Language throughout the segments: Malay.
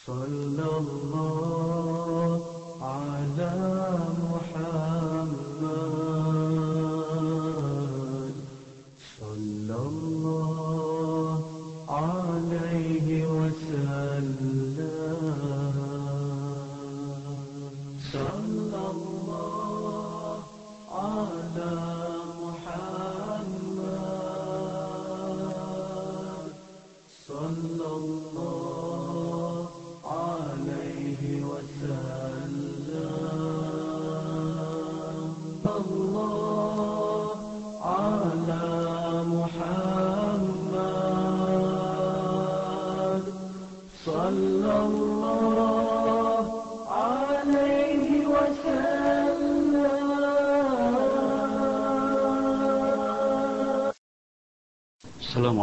صلى الله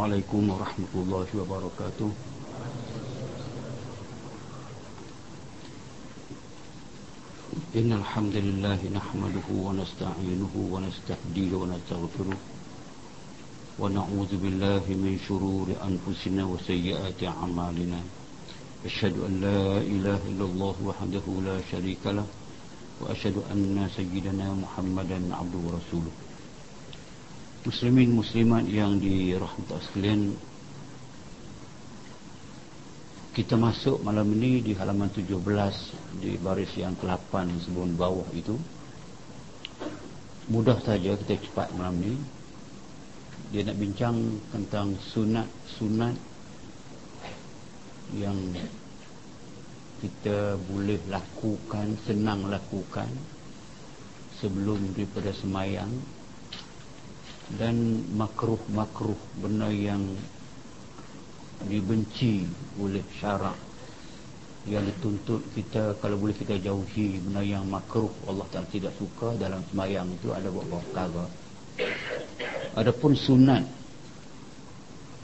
عليكم ورحمة الله وبركاته. إن الحمد لله نحمده ونستعينه ونستهديه ونستغفره ونعوذ بالله من شرور أنفسنا وسيئات أعمالنا. أشهد أن لا إله إلا الله وحده لا شريك له وأشهد أن سيدنا محمدا عبده ورسوله. Muslimin muslimat yang dirahmati sekalian Kita masuk malam ini di halaman 17 Di baris yang ke-8 sebelum bawah itu. Mudah saja kita cepat malam ini. Dia nak bincang tentang sunat-sunat Yang kita boleh lakukan, senang lakukan Sebelum daripada semayang dan makruh-makruh benda yang dibenci oleh syarak. Yang dituntut kita kalau boleh kita jauhi benda yang makruh Allah Ta'ala tidak suka dalam semayang itu ada beberapa perkara. Adapun sunat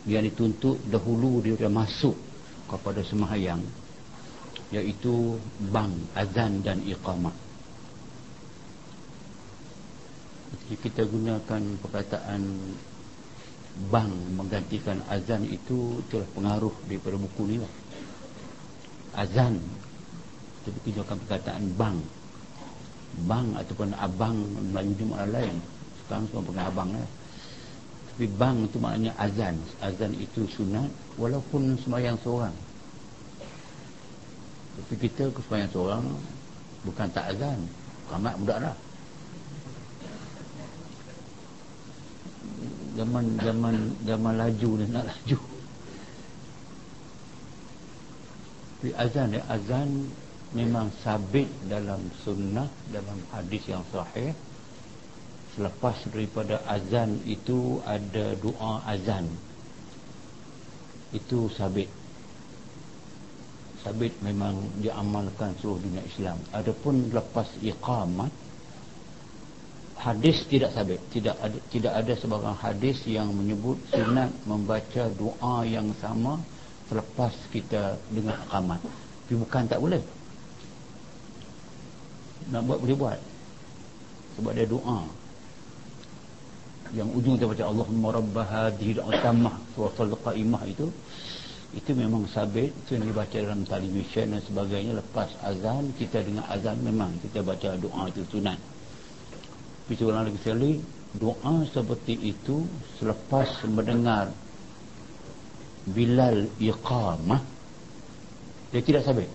yang dituntut dahulu dia masuk kepada semayang iaitu bang, azan dan iqamah Jadi kita gunakan perkataan bang menggantikan azan itu telah pengaruh daripada buku ni lah. Azan. Kita gunakan perkataan bang. Bang ataupun abang Melayu makna lain. Sekarang semua pengen abang lah. Tapi bang itu maknanya azan. Azan itu sunat walaupun semayang seorang. Tapi kita ke semayang seorang bukan tak azan. Kamat budak dah. Zaman zaman zaman laju ni nak laju. Tapi azan ya azan memang sabit dalam sunnah dalam hadis yang sahih. Selepas daripada azan itu ada doa azan. Itu sabit. Sabit memang diamalkan seluruh dunia Islam. Adapun lepas iqamat hadis tidak sabit. Tidak ada tidak ada sebarang hadis yang menyebut sunat membaca doa yang sama selepas kita dengar akamat tapi bukan tak boleh. Nak buat boleh buat. Sebab dia doa. Yang ujung kita baca Allahumma rabbah hadhihi al-tamah wa qaimah itu itu memang sabit. Itu yang dibaca dalam televisyen dan sebagainya. Lepas azan kita dengar azan memang kita baca doa itu sunat seorang lagi sekali Doa seperti itu Selepas mendengar Bilal iqamah Dia tidak sabit.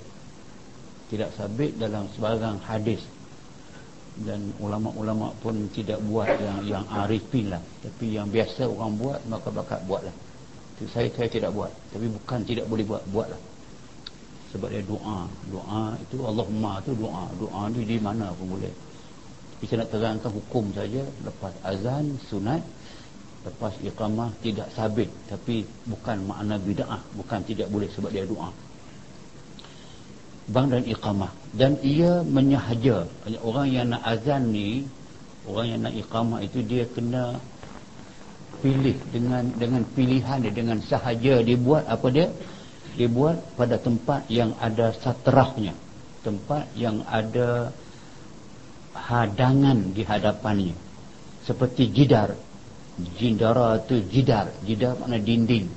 Tidak sabit dalam sebarang hadis. Dan ulama-ulama pun tidak buat yang yang arifin lah. Tapi yang biasa orang buat Maka bakat buatlah. Saya, saya tidak buat. Tapi bukan tidak boleh buat Buatlah. Sebab dia doa. Doa itu Allahumma itu doa. Doa ni di mana pun boleh kita nak terangkan hukum saja lepas azan sunat lepas iqamah tidak sabit tapi bukan makna bid'ah bukan tidak boleh sebab dia doa. Bang dan iqamah. Dan ia menyahaja. Orang yang nak azan ni orang yang nak iqamah itu dia kena pilih dengan dengan pilihan dia dengan sahaja dia buat apa dia? Dia buat pada tempat yang ada satrahnya. Tempat yang ada hadangan di hadapannya. Seperti jidar. Jindara itu jidar. Jidar makna dinding.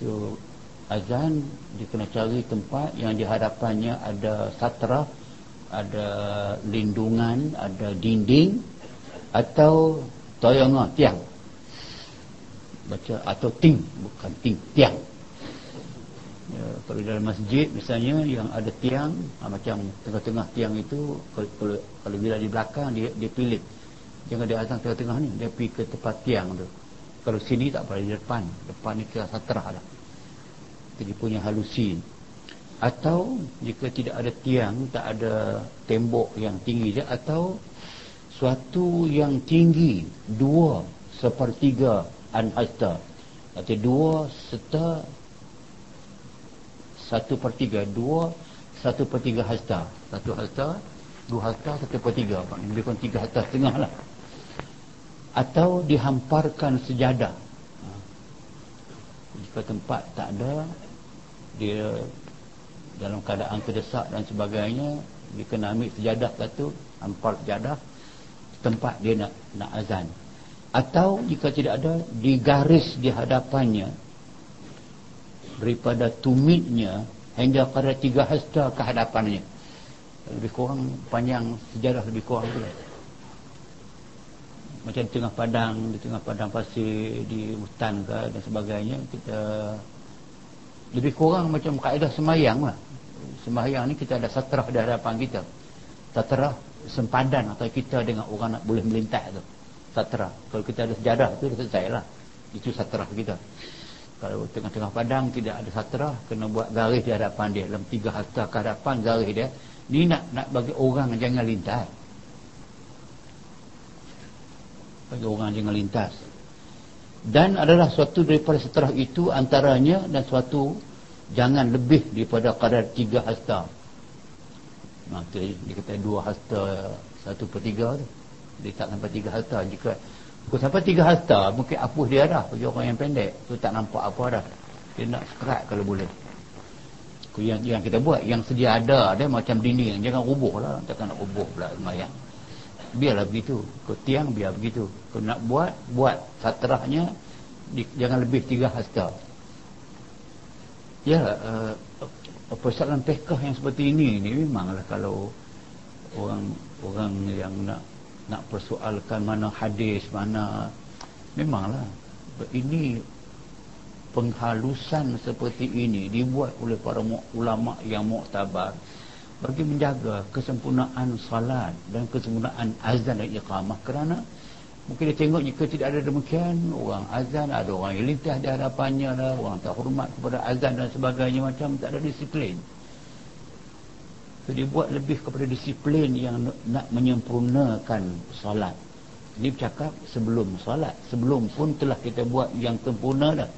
So azan dia kena cari tempat yang di hadapannya ada satra ada lindungan ada dinding atau toyonga tiang. Baca atau ting bukan ting tiang ya, kalau dalam masjid misalnya yang ada tiang ha, macam tengah-tengah tiang itu kalau, kalau bila di belakang dia dia pilih. Jangan dia azan tengah-tengah ni dia pergi ke tempat tiang tu. Kalau sini tak boleh di depan. Depan ni kira satrah lah jadi punya halusin. Atau jika tidak ada tiang tak ada tembok yang tinggi je atau suatu yang tinggi dua sepertiga anhasta. Atau dua serta satu per tiga dua satu per tiga hasta. Satu hasta dua hasta satu per tiga. Lebih kurang tiga hasta setengah lah. Atau dihamparkan sejadah. Ha. jika tempat tak ada dia dalam keadaan terdesak dan sebagainya dia kena ambil sejadah satu hampar sejadah tempat dia nak nak azan. Atau jika tidak ada digaris di hadapannya daripada tumitnya hingga pada tiga hasta ke hadapannya. Lebih kurang panjang sejarah lebih kurang tu. Macam di tengah padang di tengah padang pasir di hutan ke dan sebagainya kita lebih kurang macam kaedah semayang lah. Semayang ni kita ada satrah di hadapan kita. Satrah sempadan atau kita dengan orang nak boleh melintas tu. Satra kalau kita ada sejarah tu dah selesai lah. Itu satra kita kalau tengah-tengah padang tidak ada satra kena buat garis di hadapan dia. Dalam tiga hasta ke hadapan garis dia. Ni nak nak bagi orang jangan lintas. Bagi orang jangan lintas. Dan adalah suatu daripada setelah itu antaranya dan suatu jangan lebih daripada kadar tiga hasta nah, dia kata dua hasta satu per tiga tu. Dia tak sampai tiga harta. Jika kalau sampai tiga harta mungkin apuh dia dah. Bagi orang yang pendek tu tak nampak apa dah. Dia nak sekerat kalau boleh. Yang, yang kita buat yang sedia ada dia macam dinding. Jangan rubuh lah. Takkan nak rubuh pula semayang. Biarlah begitu. Ke tiang biar begitu. Kalau nak buat buat satrahnya di, jangan lebih tiga hasta ya uh, persoalan pekah yang seperti ini ni memanglah kalau orang orang yang nak nak persoalkan mana hadis mana memanglah. Ini penghalusan seperti ini dibuat oleh para ulama yang muktabar bagi menjaga kesempurnaan salat dan kesempurnaan azan dan iqamah. Kerana mungkin dia tengok jika tidak ada demikian. Orang azan ada orang yang lintas di hadapannya lah, orang tak hormat kepada azan dan sebagainya macam tak ada disiplin Dia buat lebih kepada disiplin yang nak menyempurnakan solat. Ini bercakap sebelum solat. Sebelum pun telah kita buat yang sempurna dah.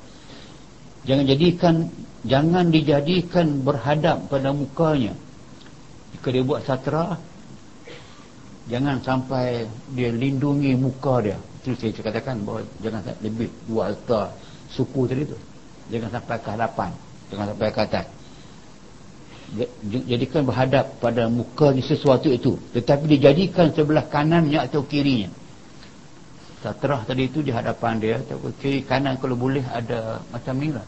Jangan jadikan, jangan dijadikan berhadap pada mukanya. Jika dia buat satra, jangan sampai dia lindungi muka dia. Itu saya katakan bahawa jangan lebih dua altar suku tadi tu. Jangan sampai ke hadapan. Jangan sampai ke atas jadikan berhadap pada mukanya sesuatu itu. Tetapi dijadikan sebelah kanannya atau kirinya. Satrah tadi itu di hadapan dia atau kiri kanan kalau boleh ada macam ni lah.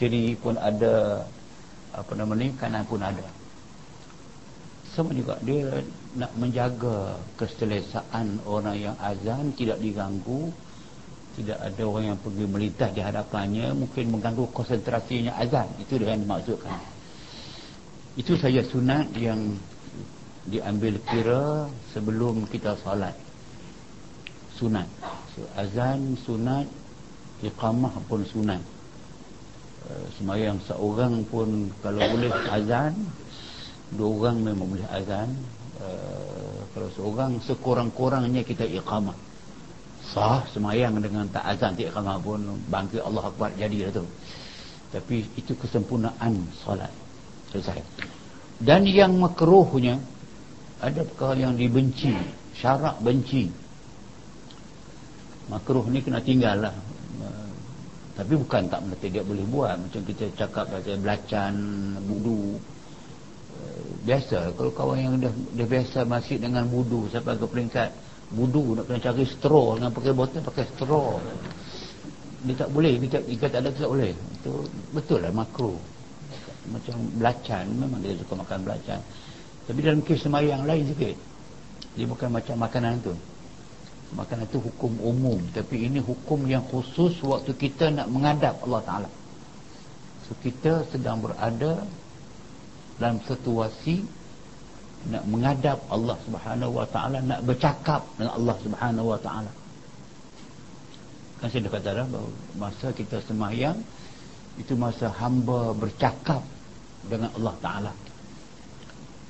Kiri pun ada apa nama ni kanan pun ada. Sama juga dia nak menjaga keselesaan orang yang azan tidak diganggu. Tidak ada orang yang pergi melintas di hadapannya mungkin mengganggu konsentrasinya azan. Itu dia yang dimaksudkan itu saja sunat yang diambil kira sebelum kita salat sunat. So, azan sunat iqamah pun sunat. Uh, semayang seorang pun kalau boleh azan dua orang memang boleh azan. Uh, kalau seorang sekurang-kurangnya kita iqamah. Sah semayang dengan tak azan tak iqamah pun bangkit Allah Akbar jadi lah tu. Tapi itu kesempurnaan salat selesai dan yang makruhnya ada perkara yang dibenci syarak benci. Makruh ni kena tinggal lah. Tapi bukan tak mesti dia boleh buat. Macam kita cakap pasal belacan budu. Biasa kalau kawan yang dah, dah biasa masih dengan budu sampai ke peringkat budu nak kena cari straw. Dengan pakai botol pakai straw. Dia tak boleh dia, tak, dia tak ada tak boleh. Itu betul lah makro macam belacan memang dia suka makan belacan. Tapi dalam kes semayang lain sikit dia bukan macam makanan tu. Makanan tu hukum umum tapi ini hukum yang khusus waktu kita nak menghadap Allah Ta'ala. So kita sedang berada dalam situasi nak menghadap Allah Subhanahu Wa Ta'ala nak bercakap dengan Allah Subhanahu Wa Ta'ala. Kan saya dah kata dah bahawa masa kita semayang itu masa hamba bercakap dengan Allah Ta'ala.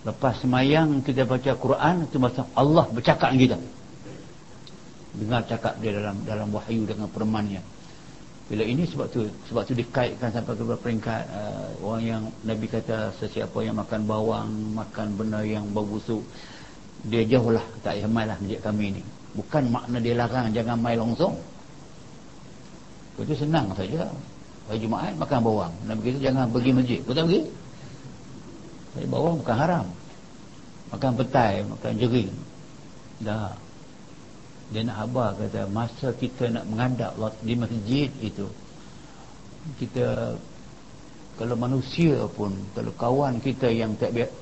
Lepas semayang kita baca Quran itu masa Allah bercakap dengan kita. Dengar cakap dia dalam dalam wahyu dengan permannya bila ini sebab tu sebab tu dikaitkan sampai ke peringkat uh, orang yang Nabi kata sesiapa yang makan bawang makan benda yang bau busuk dia jauhlah tak payah mai lah masjid kami ni bukan makna dia larang jangan mai longsong itu senang saja. Hari Jumaat makan bawang. Nabi kata jangan pergi masjid. Betul pergi? Hari bawang bukan haram. Makan petai, makan jering. Dah. Dia nak habar kata masa kita nak menghadap di masjid itu kita kalau manusia pun kalau kawan kita yang tak biar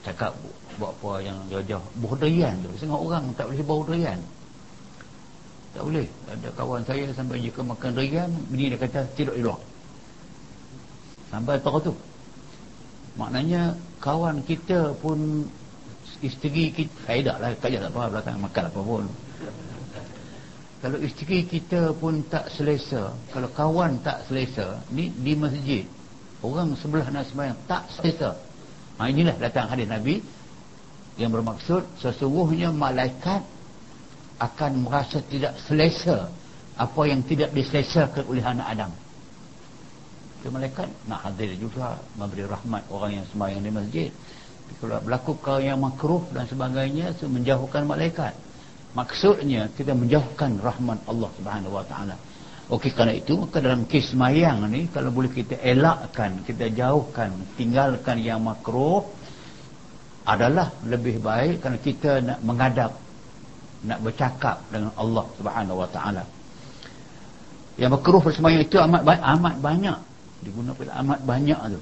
cakap buat apa yang jauh-jauh buah durian tu setengah orang tak boleh bawa durian tak boleh. Ada kawan saya sampai jika makan durian, bini dia kata tidur di luar. Sampai tahu tu. Maknanya kawan kita pun isteri kita, tak lah, kajak tak apa belakang makan apa pun. Kalau isteri kita pun tak selesa, kalau kawan tak selesa, ni di masjid, orang sebelah nak sembahyang tak selesa. Ha, inilah datang hadis Nabi yang bermaksud sesungguhnya malaikat akan merasa tidak selesa apa yang tidak diselesakan oleh anak Adam. Itu malaikat nak hadir juga memberi rahmat orang yang sembahyang di masjid. Kalau berlaku perkara yang makruh dan sebagainya itu menjauhkan malaikat. Maksudnya kita menjauhkan rahmat Allah subhanahu wa ta'ala. Okey kerana itu maka dalam kes semayang ni kalau boleh kita elakkan, kita jauhkan, tinggalkan yang makruh adalah lebih baik kerana kita nak menghadap nak bercakap dengan Allah Subhanahu Wa Taala. Yang makruh persembahyang itu amat amat banyak. Digunakan amat banyak tu.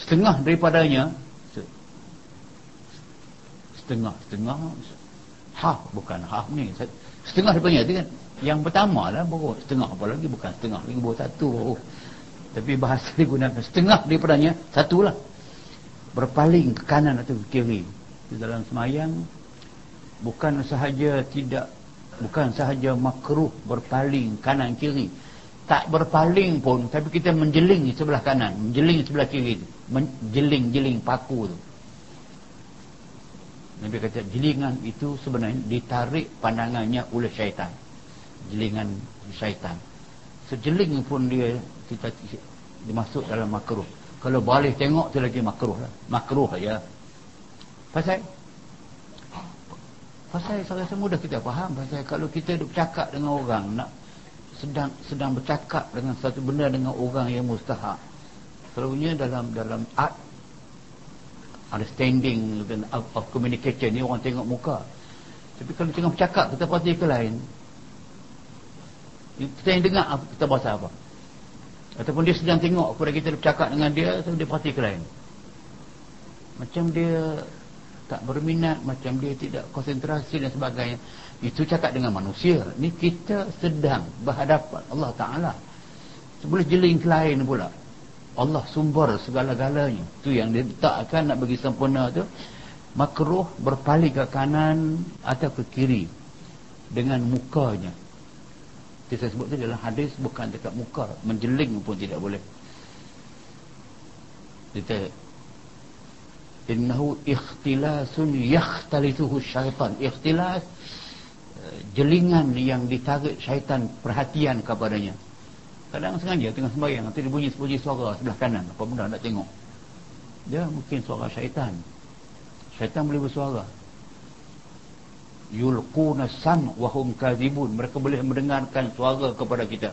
Setengah daripadanya setengah setengah ha bukan ha ni. Setengah daripadanya tu kan yang pertama lah baru setengah apa lagi bukan setengah lagi baru satu. Baru tapi bahasa digunakan setengah daripadanya satulah berpaling ke kanan atau ke kiri. Di dalam semayang bukan sahaja tidak bukan sahaja makruh berpaling kanan kiri. Tak berpaling pun tapi kita menjeling sebelah kanan menjeling sebelah kiri menjeling-jeling paku tu. Nabi kata jelingan itu sebenarnya ditarik pandangannya oleh syaitan. Jelingan syaitan. Sejeling pun dia kita dimasuk dalam makruh. Kalau boleh tengok tu lagi makruh lah. Makruh ya. Pasal Pasal saya rasa mudah kita faham pasal kalau kita duk bercakap dengan orang nak sedang sedang bercakap dengan satu benda dengan orang yang mustahak. Selalunya dalam dalam art understanding dan of, of communication ni orang tengok muka. Tapi kalau tengah bercakap kita pasti ke lain. Kita yang dengar kita bahasa apa. Ataupun dia sedang tengok kepada kita bercakap dengan dia, dia pasti ke lain. Macam dia tak berminat macam dia tidak konsentrasi dan sebagainya. Itu cakap dengan manusia. Ni kita sedang berhadapan Allah Ta'ala. Boleh jeling ke lain pula. Allah sumber segala-galanya. Tu yang dia takkan nak bagi sempurna tu. Makruh berpaling ke kanan atau ke kiri. Dengan mukanya. Kita sebut tu dalam hadis bukan dekat muka. Menjeling pun tidak boleh. Kita innahu ikhtilasun yakhtalisuhu syaitan ikhtilas jelingan yang ditarik syaitan perhatian kepadanya. Kadang sengaja tengah sembahyang nanti dia bunyi bunyi suara sebelah kanan. Apa benda nak tengok? Dia mungkin suara syaitan. Syaitan boleh bersuara. Yulquna sam wa hum kadhibun. Mereka boleh mendengarkan suara kepada kita.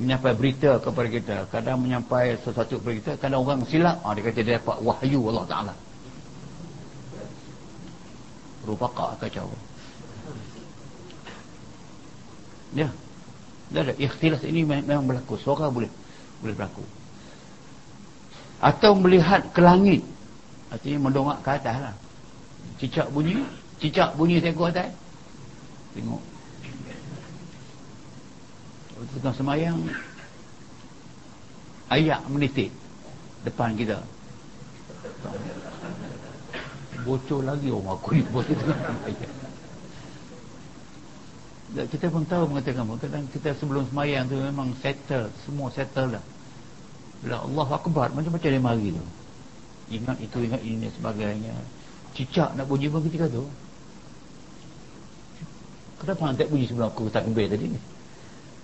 Menyampaikan berita kepada kita. Kadang menyampaikan sesuatu kepada kita kadang orang silap. Ah, dia kata dia dapat wahyu Allah Ta'ala rupaqa kacau ya Dah ada ikhtilas ini memang berlaku. Suara boleh boleh berlaku. Atau melihat ke langit. Artinya mendongak ke atas lah. Cicak bunyi. Cicak bunyi tengok atas. Tengok. Tengah semayang. Ayak menitik. Depan kita. Bocor lagi orang aku ni. Bocor kita pun tahu mengatakan kadang kita sebelum semayang tu memang settle semua settle dah. Bila Allah Akbar macam-macam dia mari tu. Ingat itu ingat ini dan sebagainya. Cicak nak bunyi pun ketika tu. Kenapa tak bunyi sebelum aku takbir tadi ni?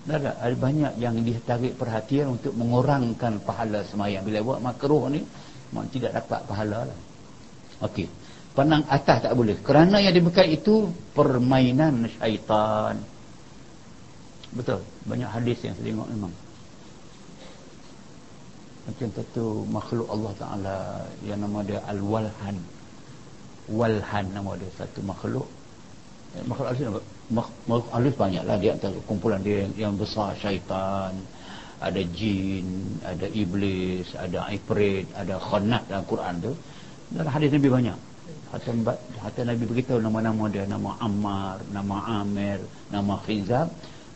Dah ada, ada banyak yang ditarik perhatian untuk mengurangkan pahala semayang. Bila buat makruh ni tidak dapat pahala lah. Okey pandang atas tak boleh. Kerana yang dibekat itu permainan syaitan. Betul? Banyak hadis yang saya tengok memang. Macam satu makhluk Allah Ta'ala yang nama dia Al-Walhan. Walhan nama dia satu makhluk. Eh, makhluk alus makhluk alus banyak lah dia antara kumpulan dia yang, yang besar syaitan. Ada jin ada iblis ada ifrit ada khanat dalam Quran tu. Dalam hadis Nabi banyak Hatta, hatta Nabi beritahu nama-nama dia. Nama Ammar, nama Amir, nama Khizab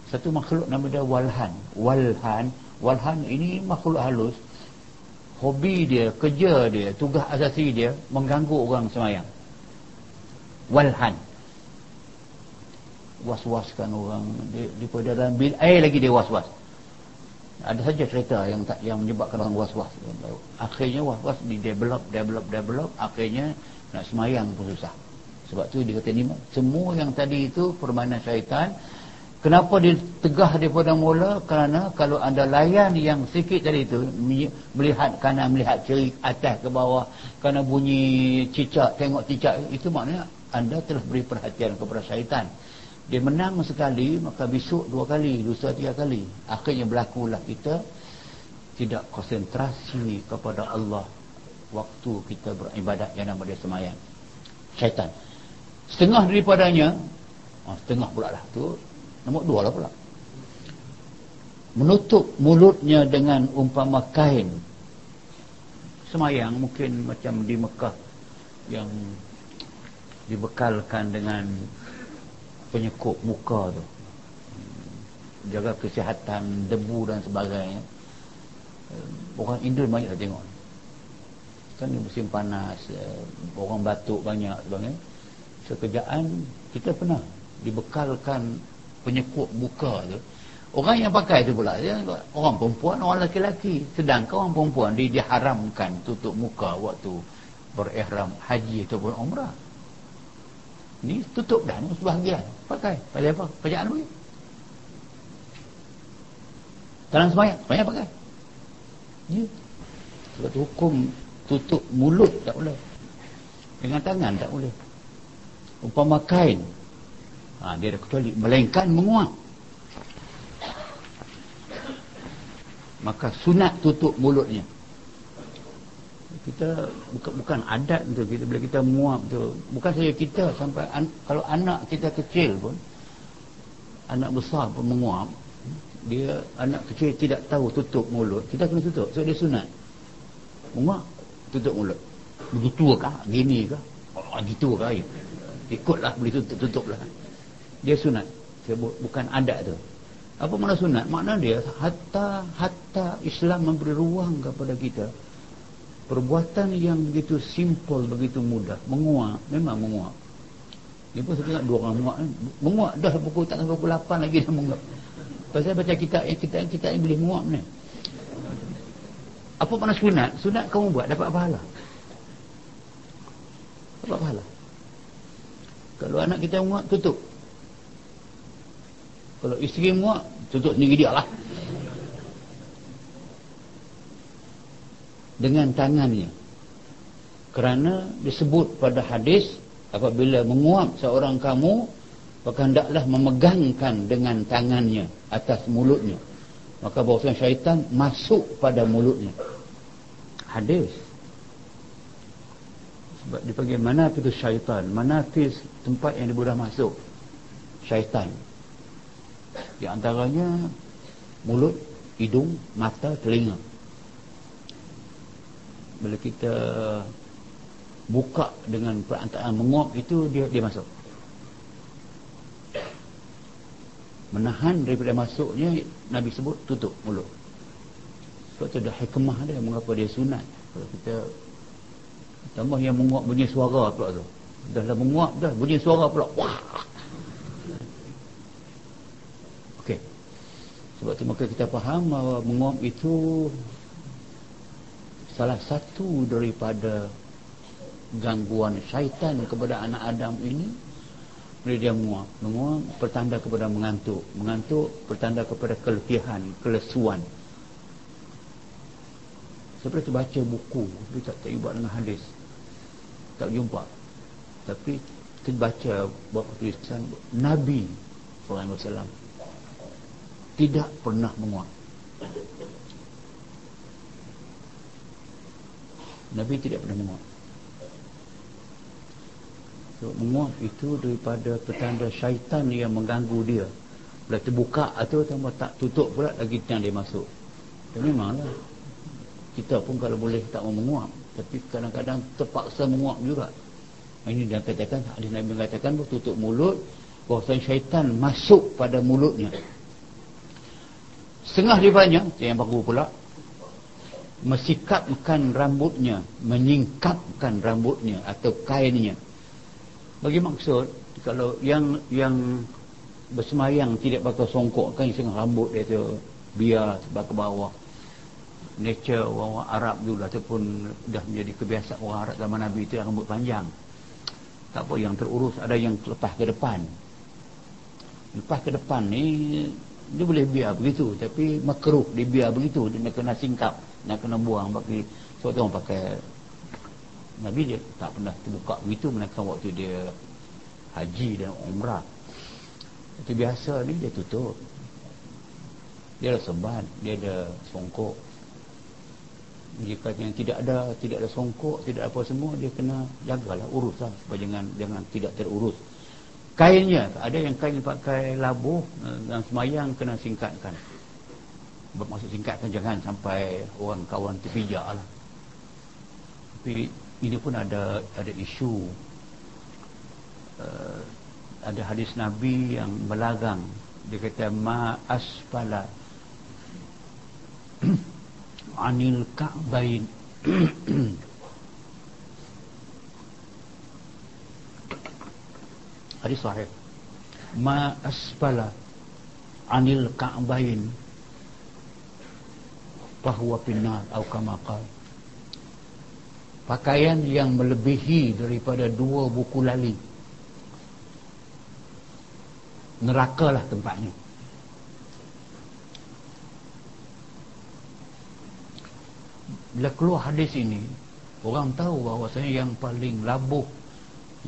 satu makhluk nama dia Walhan. Walhan. Walhan ini makhluk halus. Hobi dia, kerja dia tugas asasi dia mengganggu orang semayang. Walhan. Was-waskan orang. Di, di dalam bil air lagi dia was-was. Ada saja cerita yang tak yang menyebabkan orang was-was. Akhirnya was-was di develop develop develop. Akhirnya nak semayang pun susah. Sebab tu dia kata ni semua yang tadi itu permainan syaitan. Kenapa dia tegah daripada mula? Kerana kalau anda layan yang sikit tadi itu melihat kanan melihat kiri atas ke bawah kerana bunyi cicak tengok cicak itu maknanya anda telah beri perhatian kepada syaitan. Dia menang sekali maka besok dua kali lusa tiga kali. Akhirnya berlakulah kita tidak konsentrasi kepada Allah waktu kita beribadat yang nama dia semayang. Syaitan. Setengah daripadanya oh, setengah pula lah tu nombor dua lah pula. Menutup mulutnya dengan umpama kain. Semayang mungkin macam di Mekah yang dibekalkan dengan penyekup muka tu. Jaga kesihatan debu dan sebagainya. Orang Indo banyak tengok kan musim panas eh, orang batuk banyak sebagainya sekejaan kita pernah dibekalkan penyekup muka tu. Orang yang pakai tu pula dia, orang perempuan orang lelaki-lelaki sedangkan orang perempuan dia diharamkan tutup muka waktu berihram haji ataupun umrah. Ni tutup dah ni sebahagian. Pakai. Pada apa? Pajak apa dalam semayang. Semayang pakai. Ya. Sebab hukum tutup mulut tak boleh. Dengan tangan tak boleh. Umpama kain. Ha, dia ada kecuali melainkan menguap. Maka sunat tutup mulutnya. Kita bukan bukan adat tu kita bila kita menguap tu bukan saja kita sampai an, kalau anak kita kecil pun anak besar pun menguap dia anak kecil tidak tahu tutup mulut kita kena tutup. So dia sunat. Menguap tutup mulut. Begitu kah? Gini kah? Oh, gitu kah? Ya. ikutlah boleh tutup tutup lah dia sunat bukan adat tu. Apa makna sunat? Makna dia hatta hatta Islam memberi ruang kepada kita perbuatan yang begitu simple begitu mudah. Menguap memang menguap ni pun tengok dua orang menguap menguap dah pukul tak sampai pukul 8 lagi dah menguap pasal baca kitab yang kita kita yang boleh menguap ni apa makna sunat? Sunat kamu buat dapat pahala. Dapat pahala. Kalau anak kita muak tutup. Kalau isteri muak tutup sendiri dia lah. Dengan tangannya. Kerana disebut pada hadis apabila menguap seorang kamu maka hendaklah memegangkan dengan tangannya atas mulutnya maka bahawasanya syaitan masuk pada mulutnya. Hadis. Sebab dipanggil mana itu syaitan. Mana tempat yang dibudah masuk. Syaitan. Di antaranya mulut, hidung, mata, telinga. Bila kita buka dengan perantaraan menguap itu dia dia masuk. Menahan daripada masuknya Nabi sebut tutup mulut. Sebab tu ada hikmah dia mengapa dia sunat. Kalau kita tambah yang menguap bunyi suara pula tu. Dah lah menguap dah bunyi suara pula. Wah. Sebab tu maka kita faham bahawa menguap itu salah satu daripada gangguan syaitan kepada anak Adam ini bila dia menguap. Menguap pertanda kepada mengantuk. Mengantuk pertanda kepada keletihan, kelesuan. Seperti baca buku, dia tak, buat dengan hadis. Tak jumpa. Tapi kita baca buat tulisan Nabi SAW tidak pernah menguap Nabi tidak pernah menguap so, menguap itu daripada petanda syaitan yang mengganggu dia. Bila terbuka atau tambah tak tutup pula lagi yang dia masuk. Dan memanglah kita pun kalau boleh tak mau menguap. Tapi kadang-kadang terpaksa menguap juga. Ini dia katakan hadis Nabi mengatakan tutup mulut bahawa syaitan masuk pada mulutnya. Setengah daripadanya yang baru pula Mesikapkan rambutnya Menyingkapkan rambutnya Atau kainnya Bagi maksud Kalau yang yang Bersemayang tidak pakai songkok Kan setengah rambut dia tu Biar sebab ke bawah. Nature orang, -orang Arab dulu Ataupun dah menjadi kebiasaan orang Arab zaman Nabi itu Rambut panjang. Tak apa yang terurus Ada yang lepas ke depan. Lepas ke depan ni dia boleh biar begitu tapi makruh dia biar begitu. Dia kena singkap nak kena buang bagi sebab tu orang pakai Nabi dia tak pernah terbuka begitu menakan waktu dia haji dan umrah. Itu biasa ni dia tutup. Dia ada seban dia ada songkok. Jika yang tidak ada tidak ada songkok tidak apa semua dia kena jagalah urus lah supaya jangan jangan tidak terurus. Kainnya ada yang kain pakai labuh dan semayang kena singkatkan. Bermaksud singkatkan jangan sampai orang kawan terpijak lah. Tapi ini pun ada ada isu. Uh, ada hadis Nabi yang melagang. Dia kata ma asfala anil ka'bain. Hadis sahih. Ma asfala anil ka'bain. Bahwa pinar atau kamakal pakaian yang melebihi daripada dua buku lali. Neraka lah tempatnya. Bila keluar hadis ini orang tahu bahawa saya yang paling labuh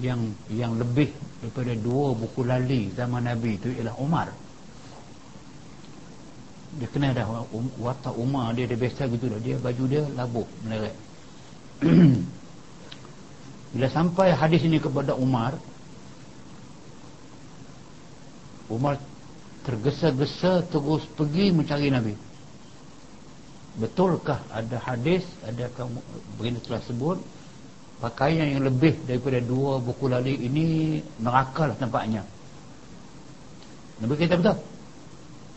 yang yang lebih daripada dua buku lali zaman Nabi itu ialah Umar. Dia kena dah um, watak Umar dia dia biasa gitu dah. Dia baju dia labuh menerak bila sampai hadis ini kepada Umar Umar tergesa-gesa terus pergi mencari Nabi. Betulkah ada hadis ada kamu telah sebut pakaian yang lebih daripada dua buku lali ini neraka lah tempatnya. Nabi kata betul?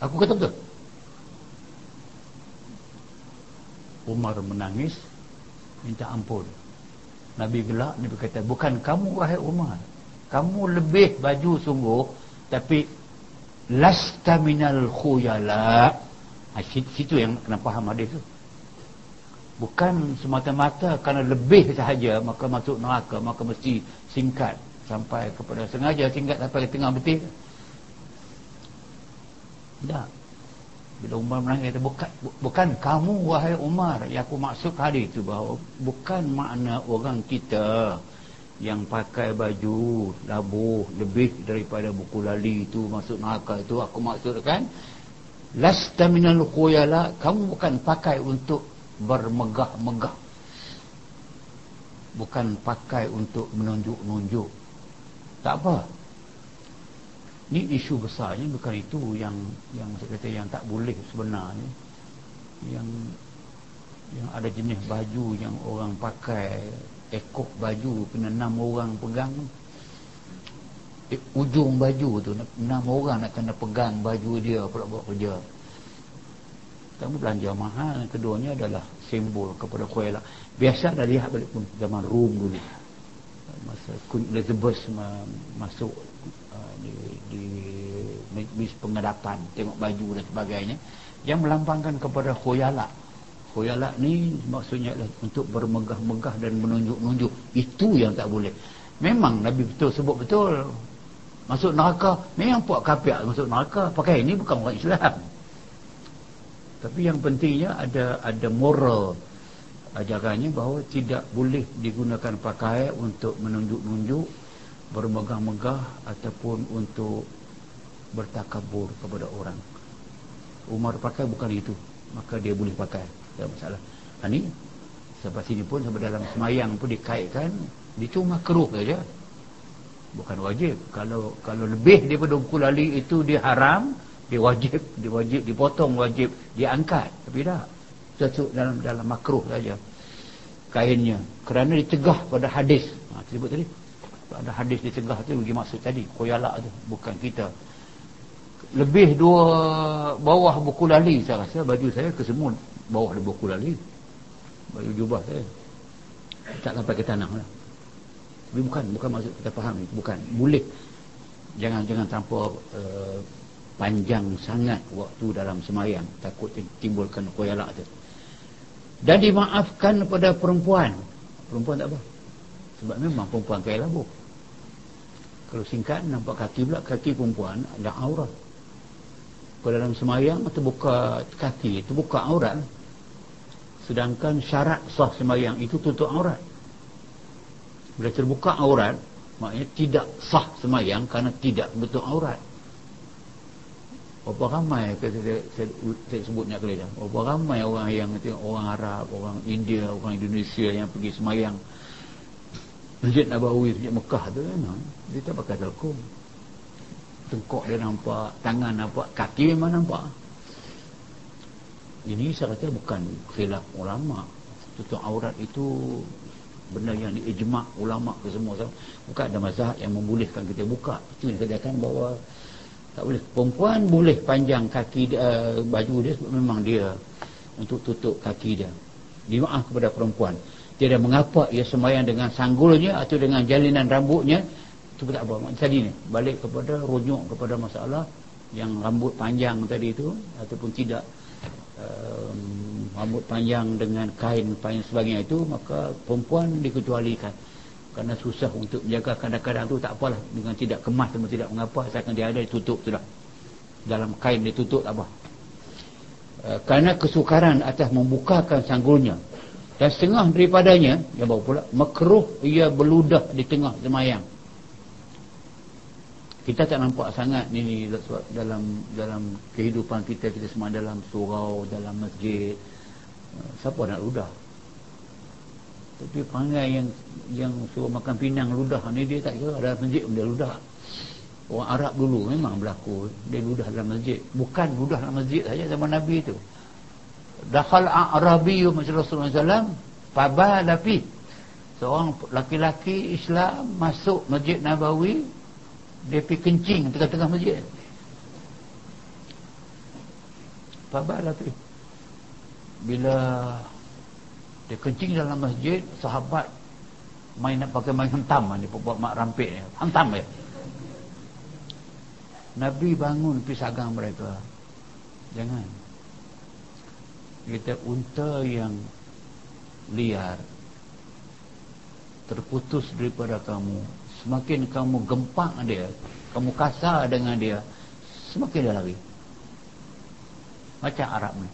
Aku kata betul. Umar menangis minta ampun. Nabi gelak Nabi kata bukan kamu wahai Umar. Kamu lebih baju sungguh tapi lasta minal khuyala. Ha, situ yang kena faham hadis tu. Bukan semata-mata kerana lebih sahaja maka masuk neraka maka mesti singkat sampai kepada sengaja singkat sampai ke tengah betul tak bila Umar menangis kata bukan, bukan kamu wahai Umar yang aku maksud hari itu bahawa bukan makna orang kita yang pakai baju labuh lebih daripada buku lali itu masuk neraka itu aku maksudkan lasta minal khuyala kamu bukan pakai untuk bermegah-megah. Bukan pakai untuk menunjuk-nunjuk. Tak apa ni isu besarnya bukan itu yang yang saya kata yang tak boleh sebenarnya. Yang yang ada jenis baju yang orang pakai ekor baju kena enam orang pegang. Eh, ujung baju tu enam orang nak kena pegang baju dia pula buat kerja kamu belanja mahal keduanya adalah simbol kepada kuala biasa dah lihat balik pun zaman Rom dulu. Masa Queen Elizabeth masuk uh, di, di majlis pengadapan tengok baju dan sebagainya yang melambangkan kepada khoyalak khoyalak ni maksudnya adalah untuk bermegah-megah dan menunjuk-nunjuk. Itu yang tak boleh. Memang Nabi betul sebut betul. Masuk neraka memang puak kapiak. Masuk neraka pakai ini bukan orang Islam. Tapi yang pentingnya ada ada moral ajarannya bahawa tidak boleh digunakan pakai untuk menunjuk-nunjuk bermegah-megah ataupun untuk bertakabur kepada orang. Umar pakai bukan itu. Maka dia boleh pakai. Tak masalah. Ha, ni sampai sini pun sampai dalam semayang pun dikaitkan dia cuma keruh saja. Bukan wajib. Kalau kalau lebih daripada ukulali itu dia haram dia wajib dia wajib dipotong wajib dia angkat. Tapi tak. Cocok dalam dalam makruh saja. Kainnya. Kerana dicegah pada hadis. Ha, sebut tadi ada hadis dicegah tu bagi maksud tadi koyalak tu bukan kita. Lebih dua bawah buku lali saya rasa baju saya kesemua bawah buku lali. Baju jubah saya. Tak sampai ke tanah lah. Tapi bukan bukan maksud kita faham bukan. Boleh. Jangan jangan tanpa uh, panjang sangat waktu dalam semayang. Takut timbulkan koyalak tu. Dan dimaafkan kepada perempuan. Perempuan tak apa sebab memang perempuan kaya labu kalau singkat nampak kaki pula kaki perempuan ada aurat kalau dalam semayang terbuka kaki terbuka aurat. Sedangkan syarat sah semayang itu tutup aurat. Bila terbuka aurat maknanya tidak sah semayang kerana tidak betul aurat. Berapa ramai saya, saya, saya sebut nak kali dah. Berapa ramai orang yang orang Arab, orang India, orang Indonesia yang pergi semayang Masjid Nabawi, Masjid Mekah tu memang dia tak pakai telkom. Tengkok dia nampak, tangan nampak, kaki memang nampak. Ini saya kata bukan khilaf ulama. Tutup aurat itu benda yang diijmak ulama ke semua. Bukan ada mazhab yang membolehkan kita buka. Itu yang katakan bahawa tak boleh perempuan boleh panjang kaki dia, uh, baju dia sebab memang dia untuk tutup kaki dia dimaaf kepada perempuan tiada mengapa ia sembahyang dengan sanggulnya atau dengan jalinan rambutnya? Itu tak apa. Tadi ni balik kepada rujuk kepada masalah yang rambut panjang tadi itu ataupun tidak um, rambut panjang dengan kain panjang sebagainya itu maka perempuan dikecualikan. Kerana susah untuk menjaga kadang-kadang tu tak apalah. Dengan tidak kemas atau tidak mengapa asalkan dia ada ditutup sudah dalam kain ditutup tak apa. Uh, kerana kesukaran atas membukakan sanggulnya dan setengah daripadanya yang bawa pula makruh ia berludah di tengah semayang. Kita tak nampak sangat ni dalam dalam kehidupan kita kita semua dalam surau dalam masjid. Uh, siapa nak ludah? Tapi perangai yang yang suruh makan pinang ludah ni dia tak kira ada masjid dia ludah. Orang Arab dulu memang berlaku dia ludah dalam masjid. Bukan ludah dalam masjid saja zaman Nabi tu dakhal Arabi Rasulullah SAW pabah lapi seorang laki-laki Islam masuk masjid Nabawi dia pergi kencing tengah-tengah masjid. Pabah lapi bila dia kencing dalam masjid sahabat main nak pakai main hentam ni buat mak rampik ni. Hentam ya Nabi bangun pisagang mereka. Jangan kita unta yang liar terputus daripada kamu. Semakin kamu gempak dia kamu kasar dengan dia semakin dia lari. Macam Arab ni.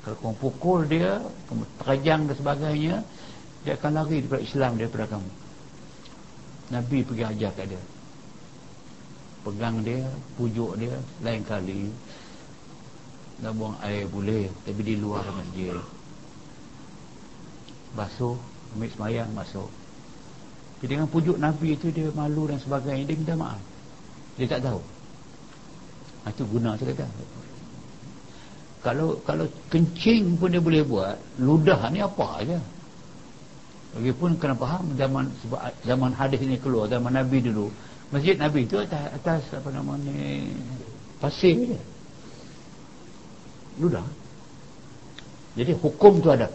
Kalau kamu pukul dia kamu terjang dan sebagainya dia akan lari daripada Islam daripada kamu. Nabi pergi ajar kat dia. Pegang dia pujuk dia lain kali nak buang air boleh tapi di luar masjid basuh ambil semayang masuk jadi dengan pujuk Nabi itu dia malu dan sebagainya dia minta maaf. Dia tak tahu. Itu guna saya kata kalau kalau kencing pun dia boleh buat ludah ni apa aja? Lagipun kena faham zaman sebab zaman hadis ini keluar zaman Nabi dulu. Masjid Nabi itu atas, atas apa nama ni? Pasir je ludah. Jadi hukum tu ada.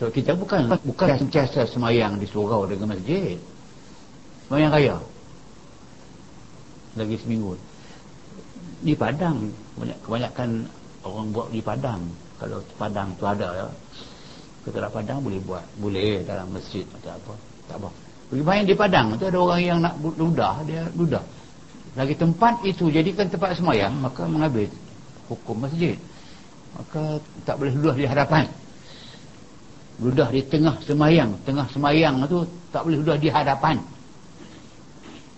So kita bukan bukan sentiasa semayang di surau dengan masjid. Semayang raya. Lagi seminggu. Di Padang. Banyak kebanyakan orang buat di Padang. Kalau Padang tu ada ya. Ketua Padang boleh buat. Boleh dalam masjid atau apa. Tak apa. Pergi main di Padang tu ada orang yang nak ludah Dia ludah. Lagi tempat itu jadikan tempat semayang Maka mengambil hukum masjid Maka tak boleh ludah di hadapan. Ludah di tengah semayang. Tengah semayang tu tak boleh ludah di hadapan.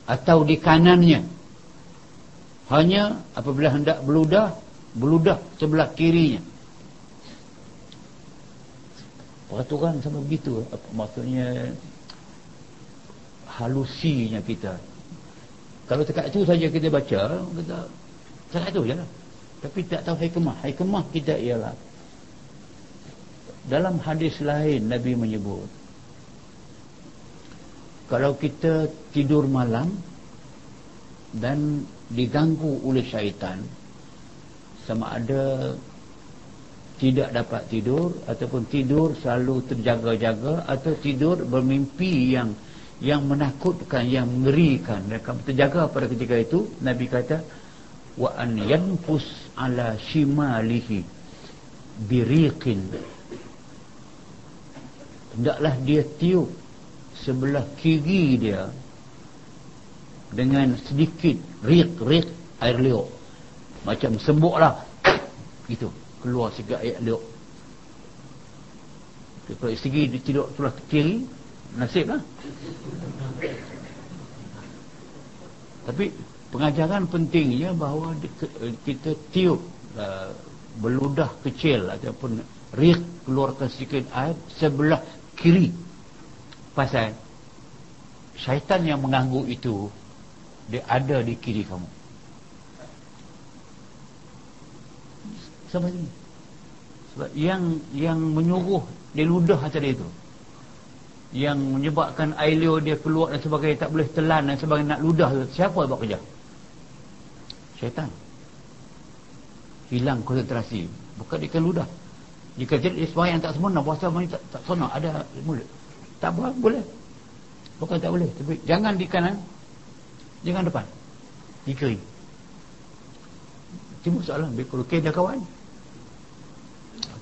Atau di kanannya. Hanya apabila hendak beludah Beludah sebelah kirinya. Peraturan sama begitu. Maksudnya? Halusinya kita. Kalau dekat itu saja kita baca kita dekat itu je lah tapi tak tahu hikmah. Hikmah kita ialah dalam hadis lain Nabi menyebut kalau kita tidur malam dan diganggu oleh syaitan sama ada tidak dapat tidur ataupun tidur selalu terjaga-jaga atau tidur bermimpi yang yang menakutkan yang mengerikan. Kamu terjaga pada ketika itu Nabi kata wa an yanfus ala shimalihi biriqin. Hendaklah dia tiup sebelah kiri dia dengan sedikit riq-riq air liuk. Macam sembuklah gitu. Keluar sikit ayat liuk. Kalau segi dia tidur sebelah kiri nasib lah. Tapi pengajaran pentingnya bahawa kita tiup uh, beludah kecil ataupun rik keluarkan sedikit air sebelah kiri. Pasal syaitan yang mengganggu itu dia ada di kiri kamu. Sama ini sebab yang yang menyuruh dia ludah tadi itu yang menyebabkan air liur dia keluar dan sebagainya tak boleh telan dan sebagainya nak ludah siapa yang buat kerja syaitan. Hilang konsentrasi. Bukan dia kan ludah. Jika jadi semua yang tak sempurna puasa tak, tak sempurna ada mulut. Tak boleh boleh. Bukan tak boleh. Tapi jangan di kanan. Jangan depan. Di kiri. Timbul soalan kalau okay, dia kawan.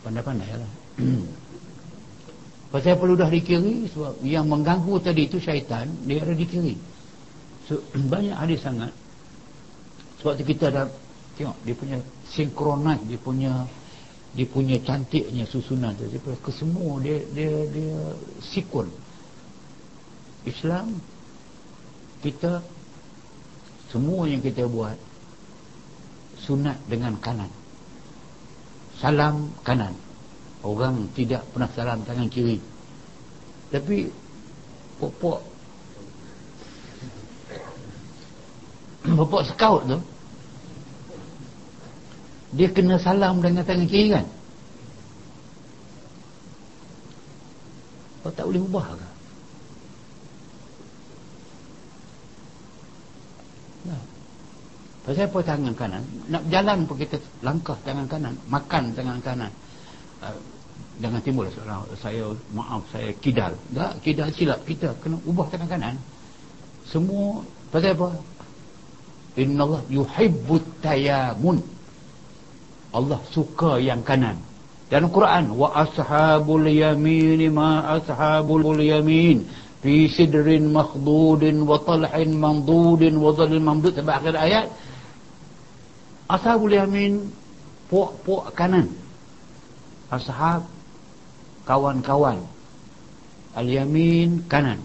Pandai-pandai lah. Pasal perlu dah di kiri? Sebab yang mengganggu tadi itu syaitan. Dia ada di kiri. So, banyak hadis sangat sebab tu kita dah tengok dia punya sinkronat dia punya dia punya cantiknya susunan tu. Dia kesemua dia dia dia sikun Islam kita semua yang kita buat sunat dengan kanan. Salam kanan. Orang tidak pernah salam tangan kiri. Tapi popok popok scout tu dia kena salam dengan tangan kiri kan kau tak boleh ubah ke Pasal apa tangan kanan? Nak berjalan pun kita langkah tangan kanan, makan tangan kanan. Uh, jangan timbul seorang saya maaf saya kidal. Tak, kidal silap kita kena ubah tangan kanan. Semua pasal apa? Inna Allah yuhibbut tayamun. Allah suka yang kanan. Dan Quran wa ashabul yamin ma ashabul yamin fi sidrin makhdudin wa talhin mandudin wa dhalil mamdud sampai akhir ayat Ashabul Yamin puak-puak kanan. Ashab kawan-kawan. Al-Yamin kanan.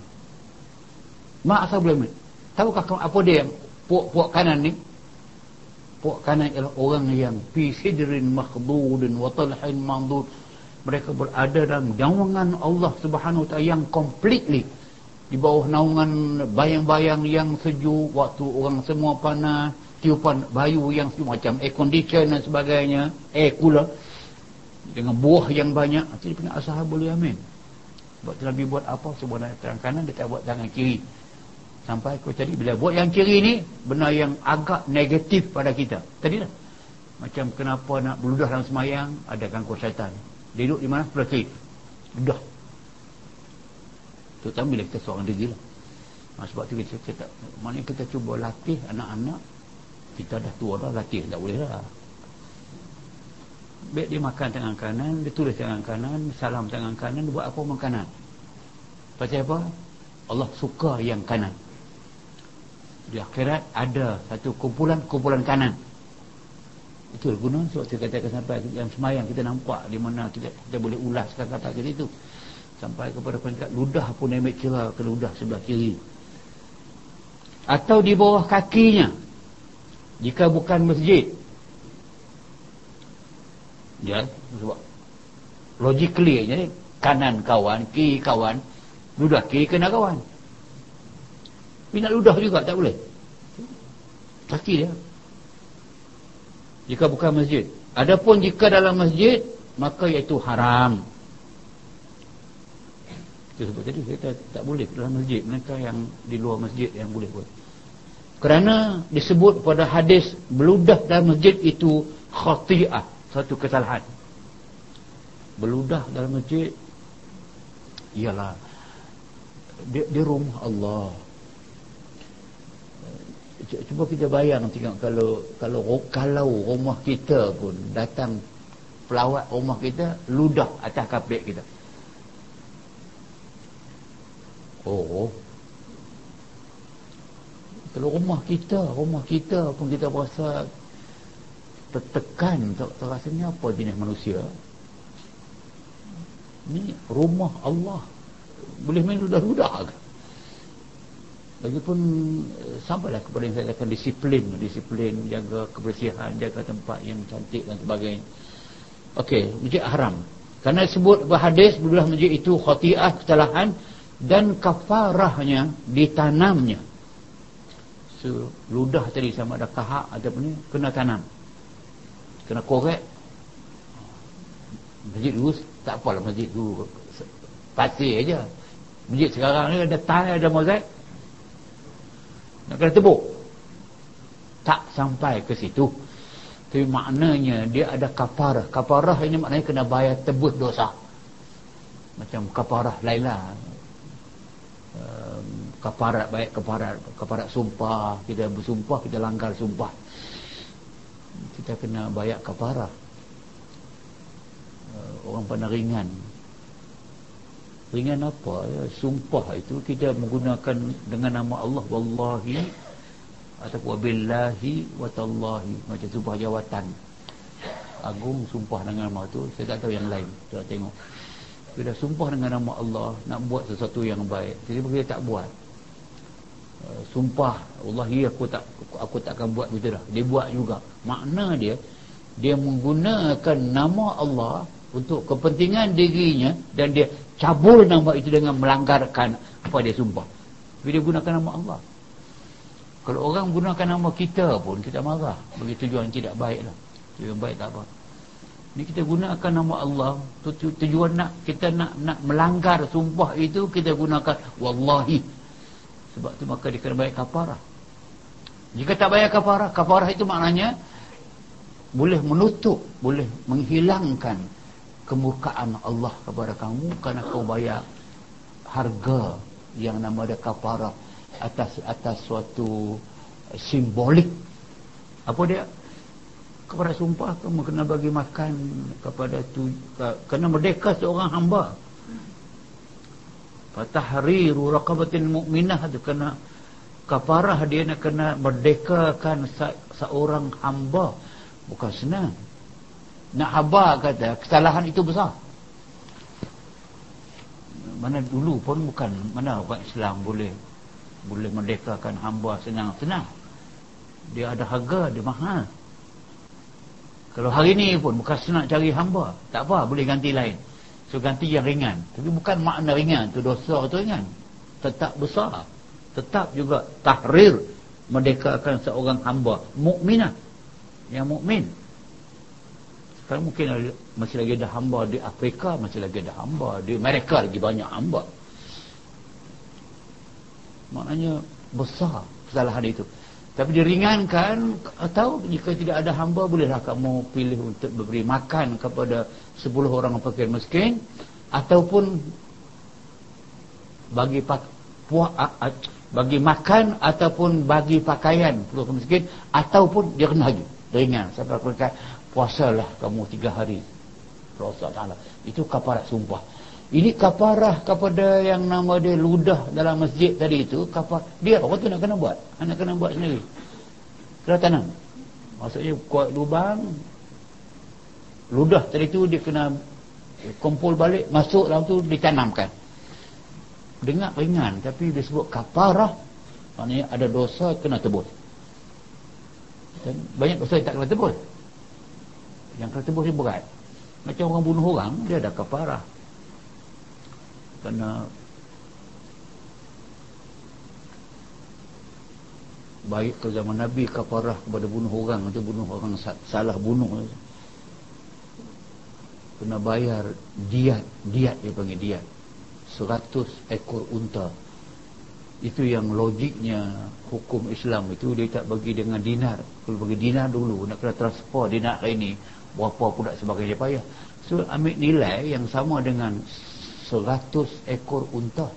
Mak Ashabul Yamin. Tahukah apa dia puak-puak kanan ni? Puak kanan ialah orang yang fi sidrin makhdudin wa talhin mandud. Mereka berada dalam jawangan Allah Subhanahu wa taala yang completely di bawah naungan bayang-bayang yang sejuk waktu orang semua panas tiupan bayu yang sejuk macam air condition dan sebagainya air cooler dengan buah yang banyak itu dia panggil ashabul yamin sebab Nabi buat apa sebenarnya tangan kanan dia tak buat tangan kiri sampai aku tadi bila buat yang kiri ni benar yang agak negatif pada kita. Tadi lah macam kenapa nak beludah dalam semayang ada gangguan syaitan. Dia duduk di mana? Sebelah kiri. Ludah terutama bila kita seorang diri lah. Ha, sebab tu kita, kita maknanya kita cuba latih anak-anak. Kita dah tua dah latih tak boleh lah. Baik dia makan tangan kanan dia tulis tangan kanan salam tangan kanan dia buat apa orang kanan. Pasal apa? Allah suka yang kanan di akhirat ada satu kumpulan-kumpulan kanan. Itu guna sebab saya katakan sampai yang semayang kita nampak di mana kita, kita boleh ulas kata-kata kita itu. Sampai kepada peringkat ludah pun ambil kira ke ludah sebelah kiri. Atau di bawah kakinya. Jika bukan masjid. Ya sebab logically kanan kawan kiri kawan ludah kiri kena kawan tapi nak ludah juga tak boleh. Kaki dia. Jika bukan masjid. Adapun jika dalam masjid maka iaitu haram. Itu sebab tadi kita tak boleh dalam masjid. Mereka yang di luar masjid yang boleh buat. Kerana disebut pada hadis beludah dalam masjid itu khati'ah satu kesalahan. Beludah dalam masjid ialah di, di rumah Allah cuba kita bayang tengok kalau kalau kalau rumah kita pun datang pelawat rumah kita ludah atas kapek kita Oh. Kalau rumah kita, rumah kita pun kita rasa tertekan, tak terasanya apa jenis manusia. Ini rumah Allah. Boleh main ludah-ludah ke? Lagipun eh, sampailah kepada yang saya katakan disiplin, disiplin, jaga kebersihan, jaga tempat yang cantik dan sebagainya. Okey, masjid haram. Karena disebut berhadis, bila masjid itu khati'ah, kesalahan, dan kafarahnya ditanamnya. So, ludah tadi sama ada kahak ataupun ni kena tanam. Kena korek. Masjid dulu tak apalah masjid dulu pasir aja. Masjid sekarang ni ada tile ada mozaik nak kena tebuk. Tak sampai ke situ. Tapi maknanya dia ada kafarah kafarah ini maknanya kena bayar tebus dosa. Macam kafarah Laila kaparat baik kaparat kaparat sumpah. Kita bersumpah kita langgar sumpah. Kita kena bayar kaparat uh, orang pandang ringan ringan apa ya? sumpah itu kita menggunakan dengan nama Allah wallahi ataupun wabillahi watallahi. Macam sumpah jawatan. Agung sumpah dengan nama tu. Saya tak tahu yang lain. Kita tengok. Kita sumpah dengan nama Allah nak buat sesuatu yang baik. Jadi kita tak buat. Uh, sumpah. Allah ya aku tak aku tak akan buat begitu dah. Dia buat juga. Makna dia dia menggunakan nama Allah untuk kepentingan dirinya dan dia cabul nama itu dengan melanggarkan apa dia sumpah. Dia gunakan nama Allah. Kalau orang gunakan nama kita pun kita marah. Bagi tujuan tidak baik lah. Tujuan baik tak apa. Ni kita gunakan nama Allah. Tujuan nak kita nak nak melanggar sumpah itu kita gunakan. Wallahi. Sebab tu maka dia kena bayar kafarah. Jika tak bayar kafarah, kafarah itu maknanya boleh menutup, boleh menghilangkan kemurkaan Allah kepada kamu kerana kau bayar harga yang nama dia kafarah atas atas suatu simbolik. Apa dia? Kepada sumpah kamu kena bagi makan kepada tu kena merdeka seorang hamba fatahriru raqabatil mu'minah tu kena kafarah dia nak kena merdekakan seorang hamba bukan senang nak hamba kata kesalahan itu besar. Mana dulu pun bukan mana orang Islam boleh boleh merdekakan hamba senang-senang. Dia ada harga dia mahal. Kalau hari ni pun bukan senang cari hamba tak apa boleh ganti lain. So ganti yang ringan. Tapi bukan makna ringan tu dosa tu ringan. Tetap besar. Tetap juga tahrir merdekakan seorang hamba. Mukminah. Yang mukmin sekarang mungkin ada, masih lagi ada hamba di Afrika masih lagi ada hamba di Amerika lagi banyak hamba. Maknanya besar kesalahan itu. Tapi diringankan atau jika tidak ada hamba bolehlah kamu pilih untuk beri makan kepada 10 orang fakir miskin ataupun bagi puak, bagi makan ataupun bagi pakaian fakir miskin ataupun dia kena lagi ringan. Sampai mereka puasalah kamu tiga hari. Rasul Ta'ala. Itu kaparat sumpah. Ini kaparah kepada yang nama dia ludah dalam masjid tadi itu kapar dia apa tu nak kena buat. Nak kena buat sendiri. Kena tanam. Maksudnya kuat lubang. Ludah tadi tu dia kena kumpul balik masuk dalam tu ditanamkan. Dengar ringan tapi dia sebut kaparah. Maknanya ada dosa kena tebus. Banyak dosa yang tak kena tebus yang kena tebus ni berat. Macam orang bunuh orang dia ada kaparah kerana baik ke zaman Nabi kafarah kepada bunuh orang itu bunuh orang salah bunuh. Kena bayar diat diat dia panggil diat. 100 ekor unta. Itu yang logiknya hukum Islam. Itu dia tak bagi dengan dinar. Kalau bagi dinar dulu nak kena transfer dinar ini berapa pula sebagai dia payah so ambil nilai yang sama dengan seratus ekor unta.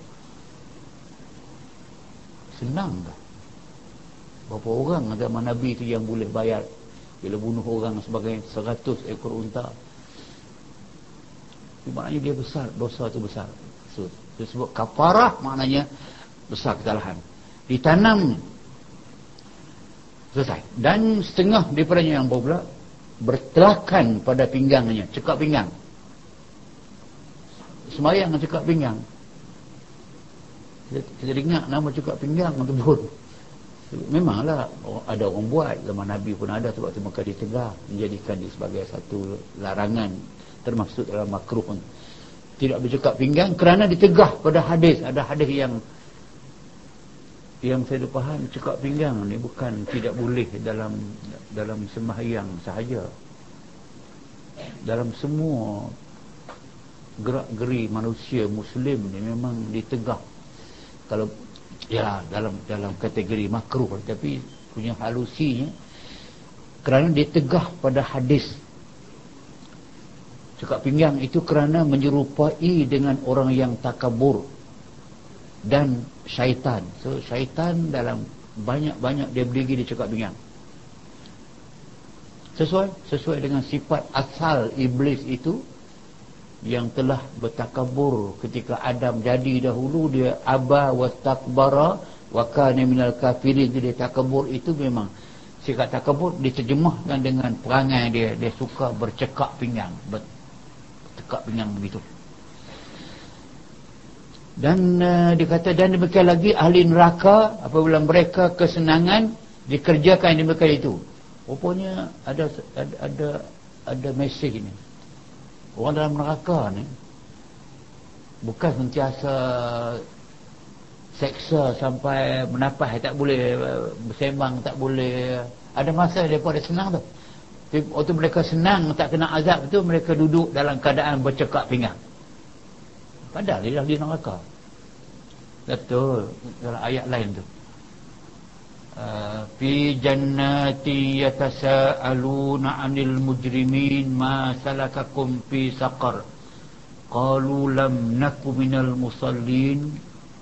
Senang tak berapa orang zaman Nabi itu yang boleh bayar bila bunuh orang sebagai seratus ekor unta? Maknanya dia besar dosa itu besar. So, disebut kafarah maknanya besar kesalahan. Ditanam. Selesai. Dan setengah daripadanya yang pula bertelakan pada pinggangnya cekak pinggang. Semayang cekak pinggang. Kita ingat nama cekak pinggang pun memanglah ada orang buat zaman Nabi pun ada sebab tu maka ditegah menjadikan dia sebagai satu larangan termasuk dalam makruh pun. Tidak bercekak pinggang kerana ditegah pada hadis. Ada hadis yang yang saya faham cekak pinggang ni bukan tidak boleh dalam dalam sembahyang sahaja. Dalam semua gerak-geri manusia muslim ni memang ditegah. Kalau ya dalam dalam kategori makruh tapi punya halusinya kerana ditegah pada hadis. Cakap pinggang itu kerana menyerupai dengan orang yang takabur dan syaitan. So syaitan dalam banyak-banyak dia berdiri di cakap pinggang sesuai sesuai dengan sifat asal iblis itu yang telah bertakabur ketika Adam jadi dahulu dia aba wa takbara wa kana minal kafirin. Dia takabur itu memang sikap takabur diterjemahkan dengan perangai dia. Dia suka bercekak pinggang bercekak pinggang begitu dan uh, dia kata dan demikian lagi ahli neraka apabila mereka kesenangan dikerjakan demikian itu. Rupanya ada ada ada, ada mesej ini orang dalam neraka ni bukan sentiasa seksa sampai menapas tak boleh bersembang tak boleh. Ada masa mereka ada senang tu. Waktu mereka senang tak kena azab tu mereka duduk dalam keadaan bercekak pinggang padahal dia dah di neraka betul. Dalam ayat lain tu. Fi jannati yatasaaluna 'anil mujrimin ma salakakum fi saqar. Qalu lam naku minal musallin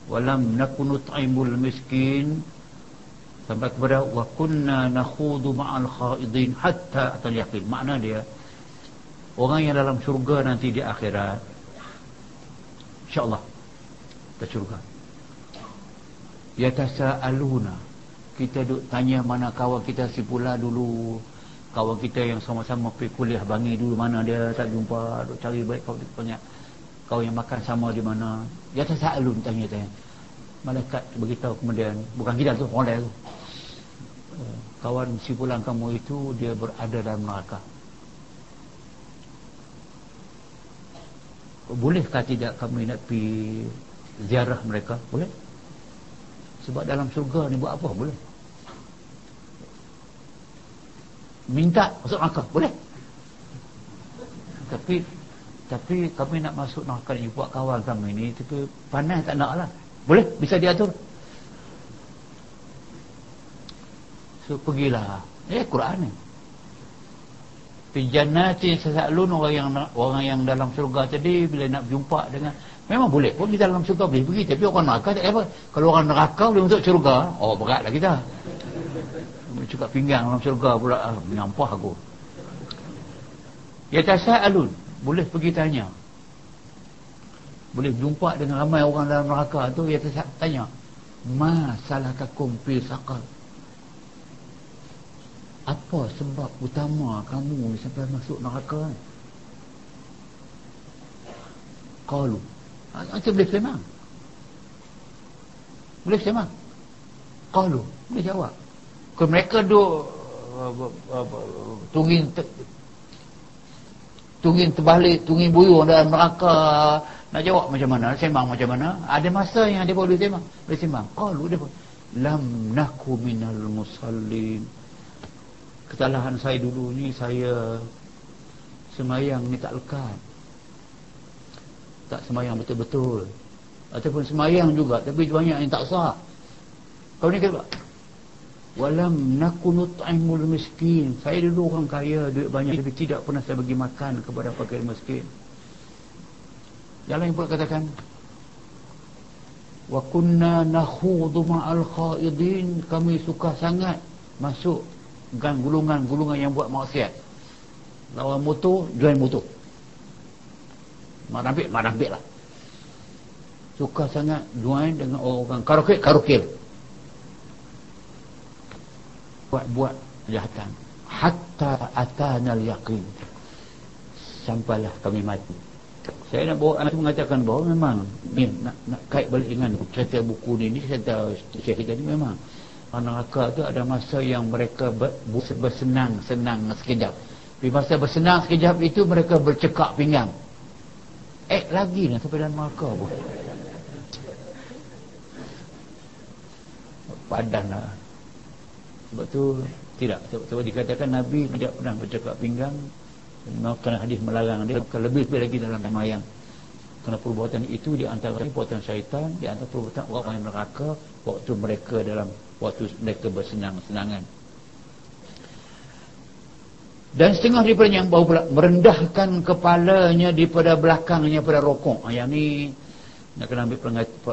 wa lam naku nut'imul miskin. Sampai kepada wa kunna nakhudu ma'al khaidin hatta atal yaqin. Makna dia orang yang dalam syurga nanti di akhirat insyaallah. Kita syurga yatasaaluna. Kita duk tanya mana kawan kita si pula dulu. Kawan kita yang sama-sama pergi kuliah bangi dulu mana dia tak jumpa. Duk cari baik kau banyak. Kau yang makan sama di mana. Dia tak sa'alun tanya-tanya. Malaikat beritahu kemudian. Bukan kita tu orang lain tu. Eh, kawan si pulang kamu itu dia berada dalam neraka bolehkah tidak kami nak pergi ziarah mereka? Boleh. Sebab dalam surga ni buat apa? Boleh. Minta masuk neraka? Boleh. Tapi tapi kami nak masuk neraka ni buat kawan kami ni tapi panas tak nak lah. Boleh? Bisa diatur? So pergilah. Eh Quran ni Pijanatin sesalun orang yang orang yang dalam surga tadi bila nak jumpa dengan memang boleh pun kita dalam surga boleh pergi tapi orang neraka tak apa. Kalau orang neraka boleh masuk surga oh beratlah kita. Cakap pinggang dalam syurga pula. Ah, menyampah aku. Ya tasa'alun boleh pergi tanya. Boleh jumpa dengan ramai orang dalam neraka tu ya tanya ma salakakum fi saqar apa sebab utama kamu sampai masuk neraka ni? Qalu. Nanti boleh semang boleh semang qalu. Boleh jawab. Kalau mereka duk tungin tungin terbalik, tungin buyur dalam neraka nak jawab macam mana, sembang macam mana? Ada masa yang dia boleh sembang? Boleh sembang, qalu dia lam naku minal musallin kesalahan saya dulu ni saya semayang ni tak lekat tak semayang betul-betul ataupun semayang juga tapi banyak yang tak sah kau ni kata Walam nakunu ta'imul miskin. Saya dulu orang kaya, duit banyak tapi tidak pernah saya bagi makan kepada fakir miskin. Yang lain pula katakan Wa kunna nakhudu ma'al khaidin. Kami suka sangat masuk gang gulungan-gulungan yang buat maksiat. Lawan motor, join motor. Mak ambil lah. Suka sangat join dengan orang karaoke, karaoke buat-buat kejahatan hatta atana al-yaqin sampailah kami mati saya nak bawa anak mengatakan bahawa memang nak, nak kait balik dengan cerita buku ni ni cerita cerita ni memang neraka tu ada masa yang mereka ber, bersenang-senang sekejap. Di masa bersenang sekejap itu mereka bercekak pinggang. Eh lagi nak sampai dalam neraka pun. Padan lah. Sebab tu tidak. Sebab, dikatakan Nabi tidak pernah bercakap pinggang. Kerana hadis melarang dia lebih-lebih lagi dalam semayang kerana perbuatan itu di antara perbuatan syaitan di antara perbuatan orang yang neraka waktu mereka dalam waktu mereka bersenang-senangan. Dan setengah daripada yang bau pula merendahkan kepalanya daripada belakangnya pada rokok. Ah, yang ni nak kena ambil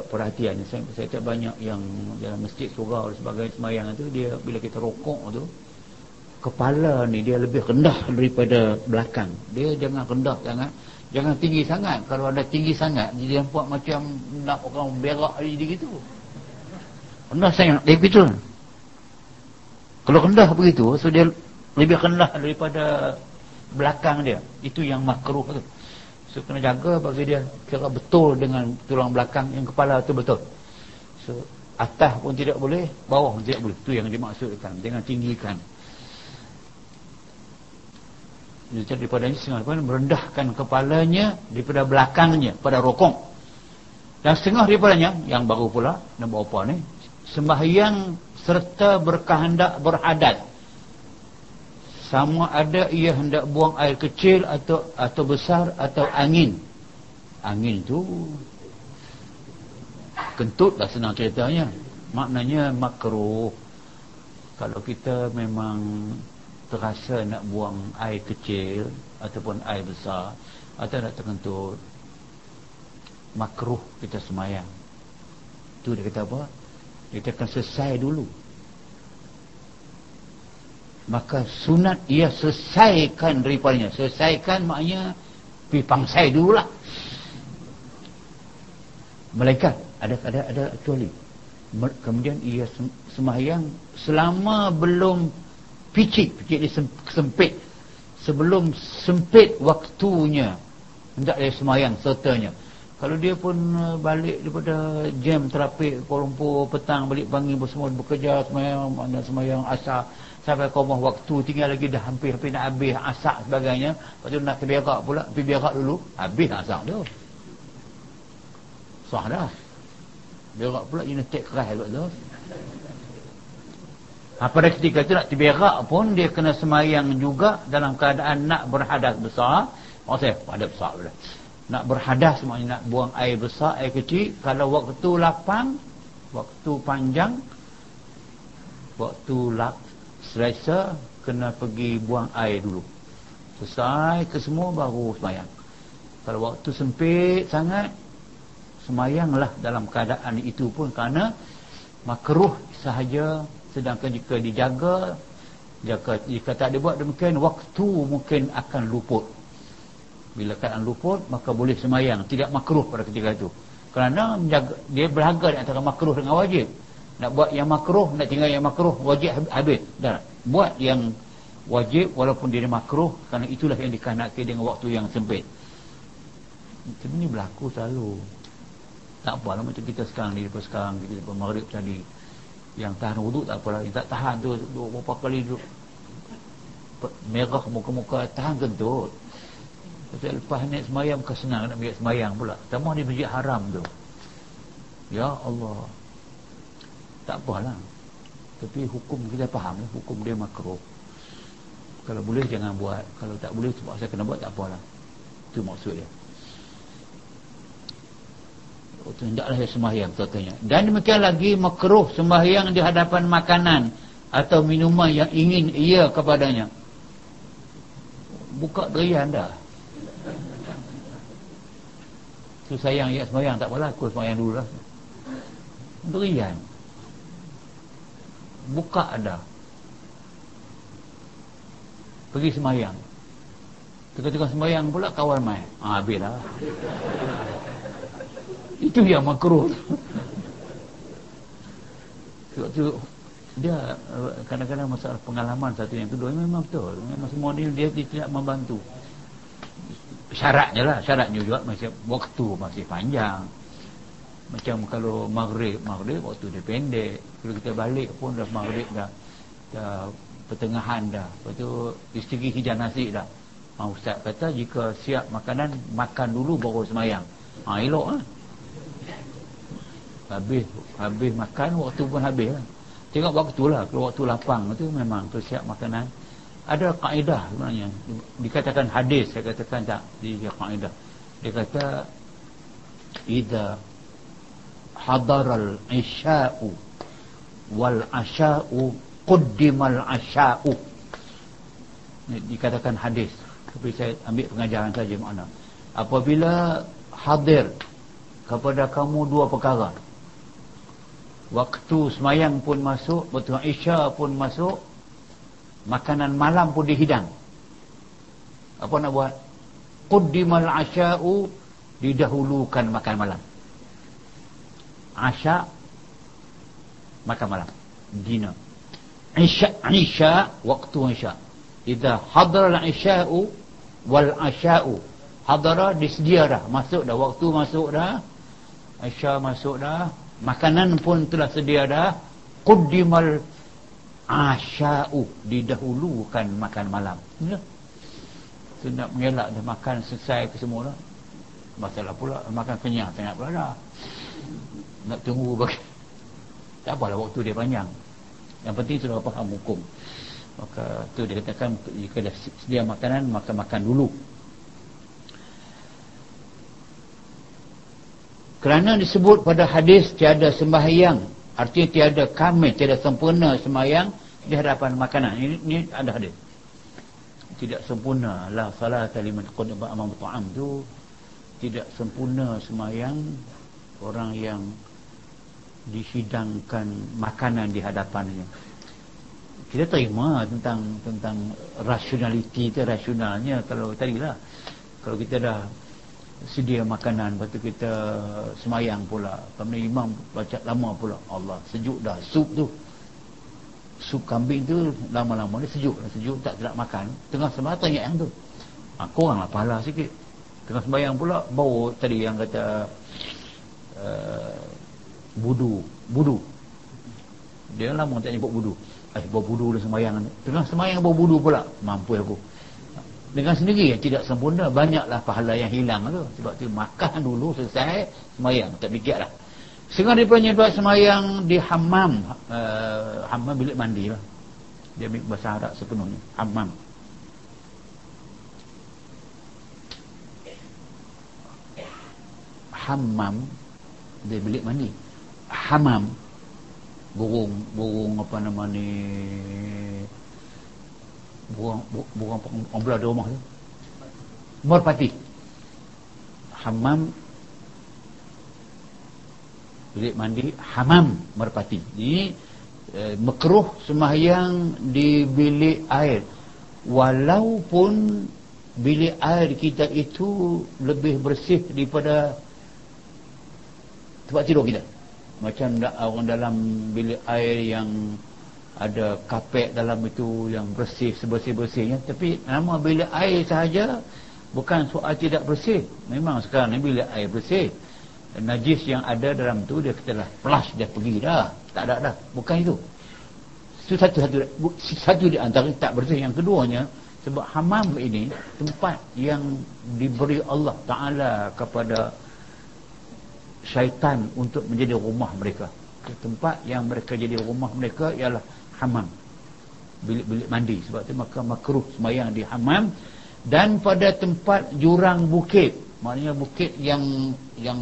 perhatian. Saya, saya tak banyak yang dalam masjid surau dan sebagainya semayang tu dia bila kita rokok tu kepala ni dia lebih rendah daripada belakang. Dia jangan rendah sangat jangan tinggi sangat kalau ada tinggi sangat dia nampak macam nak orang berak jadi gitu rendah sangat dia begitu kalau rendah begitu so dia lebih rendah daripada belakang dia itu yang makruh tu So kena jaga bagi dia kira betul dengan tulang belakang yang kepala tu betul. So atas pun tidak boleh, bawah pun tidak boleh. Itu yang dimaksudkan. Jangan tinggikan. Jadi daripada ini setengah merendahkan kepalanya daripada belakangnya pada rokok. Dan setengah daripadanya yang baru pula nombor apa ni? Sembahyang serta berkehendak berhadat sama ada ia hendak buang air kecil atau atau besar atau angin. Angin tu kentut lah senang ceritanya. Maknanya makruh. Kalau kita memang terasa nak buang air kecil ataupun air besar atau nak terkentut makruh kita semayang. Tu dia kata apa? Dia akan selesai dulu. Maka sunat ia selesaikan daripadanya selesaikan maknanya pergi pangsai dulu lah malaikat ada ada ada kecuali kemudian ia semahyang selama belum picit picit dia sempit sebelum sempit waktunya. Hendak dia semayang sertanya. Kalau dia pun uh, balik daripada jam terapik Kuala Lumpur petang balik pagi semua bekerja semayang mana semayang asar sampai komah waktu tinggal lagi dah hampir-hampir nak habis asak sebagainya. Lepas tu nak ke pula pergi berak dulu habis asak tu. Sah dah. Berak pula genetik keras kot tu ha, pada ketika itu nak terberak pun dia kena semayang juga dalam keadaan nak berhadas besar. Maksudnya hadas besar pula. Nak berhadas maknanya nak buang air besar air kecil. Kalau waktu lapang waktu panjang waktu lap selesa kena pergi buang air dulu. Selesai ke semua baru semayang. Kalau waktu sempit sangat semayanglah dalam keadaan itu pun. Kerana makruh sahaja sedangkan jika dijaga jika, jika tak dibuat demikian waktu mungkin akan luput. Bila keadaan luput maka boleh semayang. Tidak makruh pada ketika itu. Kerana menjaga, dia berharga antara makruh dengan wajib. Nak buat yang makruh nak tinggal yang makruh wajib habis. Dan buat yang wajib walaupun dia makruh kerana itulah yang dikehendaki dengan waktu yang sempit. Ini ni berlaku selalu. Tak apa lah macam kita sekarang ni lepas sekarang kita lepas maghrib tadi yang tahan wuduk tak apalah. Yang tak tahan tu dua berapa kali duduk. Merah muka-muka tahan kentut. Pasal lepas naik semayang bukan senang nak ambil semayang pula. Tambah ni masjid haram tu. Ya Allah. Tak apalah. Tapi hukum kita faham hukum dia makruh. Kalau boleh jangan buat. Kalau tak boleh sebab saya kena buat tak apalah. Itu maksud dia Oh, hendaklah dia sembahyang katanya. Dan demikian lagi makruh sembahyang di hadapan makanan atau minuman yang ingin ia kepadanya. Buka derian dah. Tu sayang ia sembahyang tak apalah aku sembahyang dulu lah. Derian. Buka dah. Pergi sembahyang. Tengah-tengah sembahyang pula kawan mai. Ah habislah itu yang makruh. Sebab tu dia kadang-kadang masalah pengalaman satu yang kedua memang betul. Memang semua dia, dia, dia tidak membantu. Syaratnya lah syaratnya juga masih waktu masih panjang. Macam kalau maghrib maghrib waktu dia pendek. Kalau kita balik pun dah maghrib dah, dah pertengahan dah. Lepas tu isteri hijau nasi dah. Ha, Ustaz kata jika siap makanan makan dulu baru semayang. Ha, elok lah habis habis makan waktu pun habis lah. Tengok waktu lah kalau waktu lapang tu memang tu siap makanan. Ada kaedah sebenarnya. Dikatakan hadis saya katakan tak di kaedah. Dia kata idza hadaral isya'u wal asya'u quddimal asya'u. Dikatakan hadis. Tapi saya ambil pengajaran saja makna. Apabila hadir kepada kamu dua perkara waktu semayang pun masuk waktu isya pun masuk makanan malam pun dihidang. Apa nak buat? Quddimal asya'u didahulukan makan malam. Asya makan malam. Dinner isya isya waktu isya. Idza hadara al-isya'u wal asya'u. Hadara disedia dah. Masuk dah. Waktu masuk dah. Isya masuk dah makanan pun telah sedia dah. Quddimal asya'u. Didahulukan makan malam. Ya. Tu nak mengelak dia makan selesai ke semua dah. Masalah pula makan kenyang sangat pula dah. Nak tunggu bagi tak apalah waktu dia panjang. Yang penting sudah faham hukum. Maka tu dia katakan jika dah sedia makanan maka makan dulu kerana disebut pada hadis tiada sembahyang artinya tiada kami tiada sempurna sembahyang di hadapan makanan. Ini, ini ada hadis. Tidak sempurna. La salata liman qadama amam ta'am. Tu tidak sempurna sembahyang orang yang dihidangkan makanan di hadapannya. Kita terima tentang tentang rasionaliti rasionalnya kalau tadi lah. Kalau kita dah sedia makanan. Lepas tu kita semayang pula. Kemudian imam baca lama pula. Allah sejuk dah. Sup tu. Sup kambing tu lama-lama ni sejuk. Sejuk tak tidak makan. Tengah semayang tanya yang tu. Ha, korang lah pahala sikit. Tengah semayang pula bau tadi yang kata uh, budu. Budu. Dia lama tak nyebut budu. Eh bau budu dia semayang tengah semayang bau budu pula. Mampu aku dengan sendiri yang tidak sempurna banyaklah pahala yang hilang tu. Sebab tu makan dulu selesai semayang. Tak fikir lah. Setengah daripada buat semayang di hammam. Uh, hammam bilik mandi lah. Dia ambil bahasa Arab sepenuhnya. Hammam. Hammam dia bilik mandi. Hamam burung burung apa nama ni apa orang belah di rumah tu. Merpati. Hammam. Bilik mandi hamam merpati. Ini eh, mekruh sembahyang di bilik air. Walaupun bilik air kita itu lebih bersih daripada tempat tidur kita. Macam orang dalam bilik air yang ada kapek dalam itu yang bersih sebersih-bersihnya. Tapi nama bilik air sahaja bukan soal tidak bersih. Memang sekarang ni bilik air bersih. Najis yang ada dalam tu dia katalah flush dia pergi dah. Tak ada dah. Bukan itu. Itu satu satu satu di antara tak bersih. Yang keduanya sebab hamam ini tempat yang diberi Allah Taala kepada syaitan untuk menjadi rumah mereka. Tempat yang mereka jadi rumah mereka ialah hamam. Bilik-bilik mandi. Sebab tu maka makruh semayang di hamam. Dan pada tempat jurang bukit. Maknanya bukit yang yang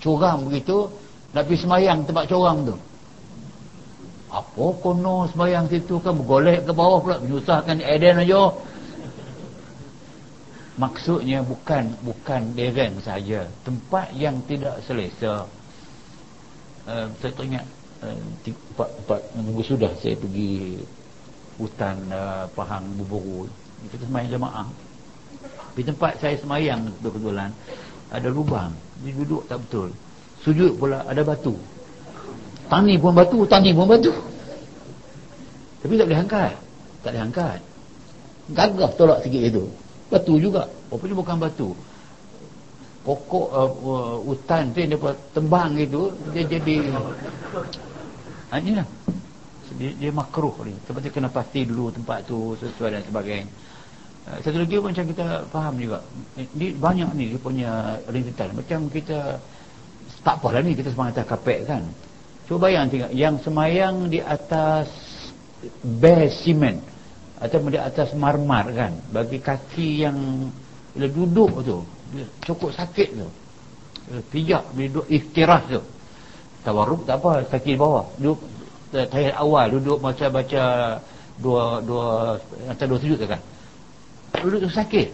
curang begitu nak pergi semayang tempat curang tu. Apa kono semayang situ kan? Bergolek ke bawah pula. Menyusahkan Eden aja. Maksudnya bukan bukan dereng saja. Tempat yang tidak selesa. Uh, saya teringat empat, empat minggu sudah saya pergi hutan uh, Pahang Buburu. Kita semayang jemaah. Di tempat saya semayang kebetulan ada lubang. Dia duduk tak betul. Sujud pula ada batu. Tani pun batu tani pun batu. Tapi tak boleh angkat. Tak boleh angkat. Gagah tolak sikit itu. Batu juga. Rupanya bukan batu? Pokok uh, uh, hutan tu dia tembang itu dia jadi ha, inilah. Dia, dia makruh ni. Sebab dia kena pasti dulu tempat tu sesuai dan sebagainya. Uh, satu lagi macam kita faham juga. Ni banyak ni dia punya rintitan macam kita tak apalah ni kita semayang atas kapek kan. Cuba bayang tengok yang semayang di atas bare cement atau di atas marmar kan. Bagi kaki yang bila duduk tu cukup sakit tu. Pijak bila duduk iftirah tu tawarruk tak apa kaki bawah. Duduk tahiyat awal duduk macam baca dua dua atau dua sujud kan. Duduk sakit.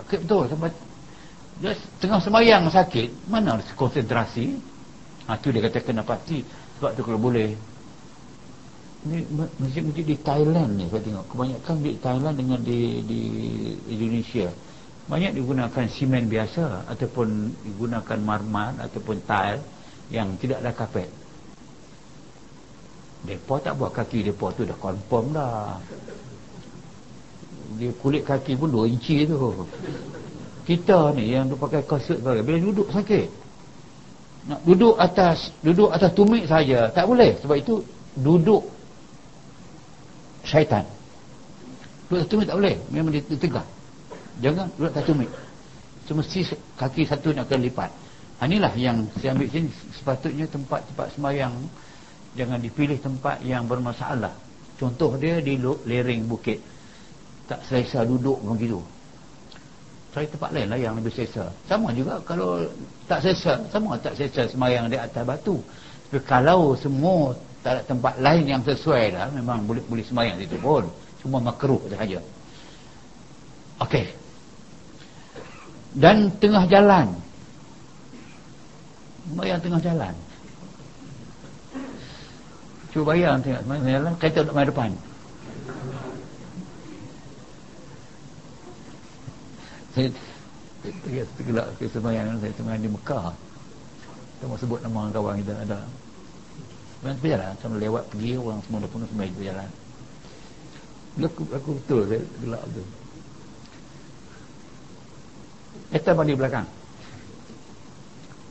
Sakit betul sampai dia tengah semayang sakit mana konsentrasi? Ha, tu dia kata kena pasti sebab tu kalau boleh. Ni masjid-masjid di Thailand ni saya tengok kebanyakan di Thailand dengan di di Indonesia banyak digunakan simen biasa ataupun digunakan marmar ataupun tile yang tidak ada kapet mereka tak buat kaki mereka tu dah confirm dah. Dia kulit kaki pun 2 inci tu. Kita ni yang tu pakai kasut bila duduk sakit nak duduk atas duduk atas tumit saja tak boleh. Sebab itu duduk syaitan. Duduk satu minit tak boleh memang dia tegak jangan duduk satu minit semesti kaki satu nak kena lipat inilah yang saya ambil sini. Sepatutnya tempat-tempat semayang jangan dipilih tempat yang bermasalah. Contoh dia di lereng bukit. Tak selesa duduk begitu cari tempat lain lah yang lebih selesa. Sama juga kalau tak selesa. Sama tak selesa semayang di atas batu. Tapi kalau semua tak ada tempat lain yang sesuai dah memang boleh boleh semayang situ pun. Cuma makruh saja. Okey. Dan tengah jalan semayang tengah jalan. Cuba bayang tengah semayang jalan kereta duduk main depan. Saya tergelak ke semayang saya semayang di Mekah. Kita mau sebut nama kawan kita ada. Memang berjalan Sama lewat pergi Orang semua dah penuh Semua berjalan aku, aku betul Saya gelap tu Eta balik belakang.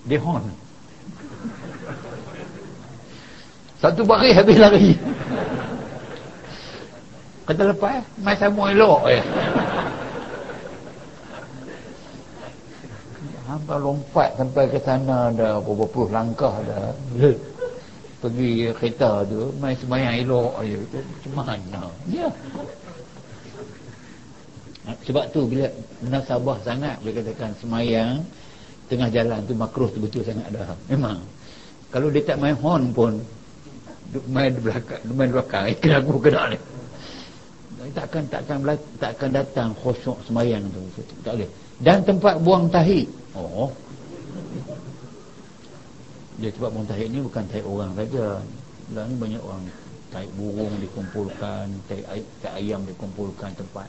Dia horn Satu bari habis lari Kata lepas Mai sama elok eh. Ha Hampa lompat sampai ke sana dah beberapa puluh langkah dah. Pergi kereta tu, main semayang elok je. Macam mana? Ya. Sebab tu bila nasabah sangat dia katakan semayang tengah jalan tu makruh tu betul sangat dah. Memang. Kalau dia tak main horn pun main di belakang, main belakang, itu lagu kena ni. Takkan takkan takkan datang khusyuk semayang tu. Tak boleh. Dan tempat buang tahi. Oh. Dia tempat buang tahi ni bukan tahi orang saja. Lah ni banyak orang tahi burung dikumpulkan, tahi, tahi ayam dikumpulkan tempat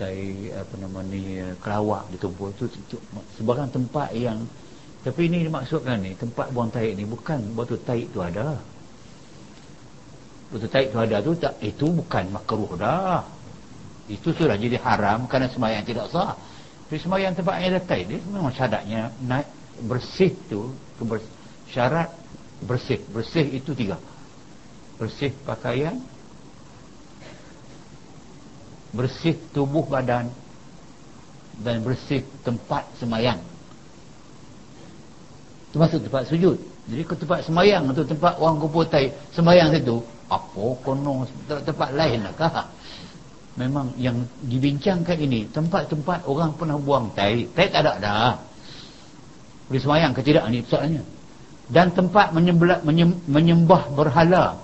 tai apa nama ni kelawak ditumpul tu sebarang tempat yang tapi ini dimaksudkan ni tempat buang taik ni bukan batu taik tu ada batu taik tu ada tu tak itu bukan makruh dah. Itu sudah jadi haram kerana semayang tidak sah. Tapi semayang tempat yang ada taik dia memang syaratnya naik bersih tu syarat bersih. Bersih itu tiga. Bersih pakaian bersih tubuh badan dan bersih tempat semayang termasuk tempat sujud. Jadi ke tempat semayang tu tempat orang kumpul tai semayang situ apa kono tempat lain lah kah? Memang yang dibincangkan ini tempat-tempat orang pernah buang tai. Tai tak ada dah. Boleh semayang ke tidak ni soalnya dan tempat menyembah, menyembah berhala.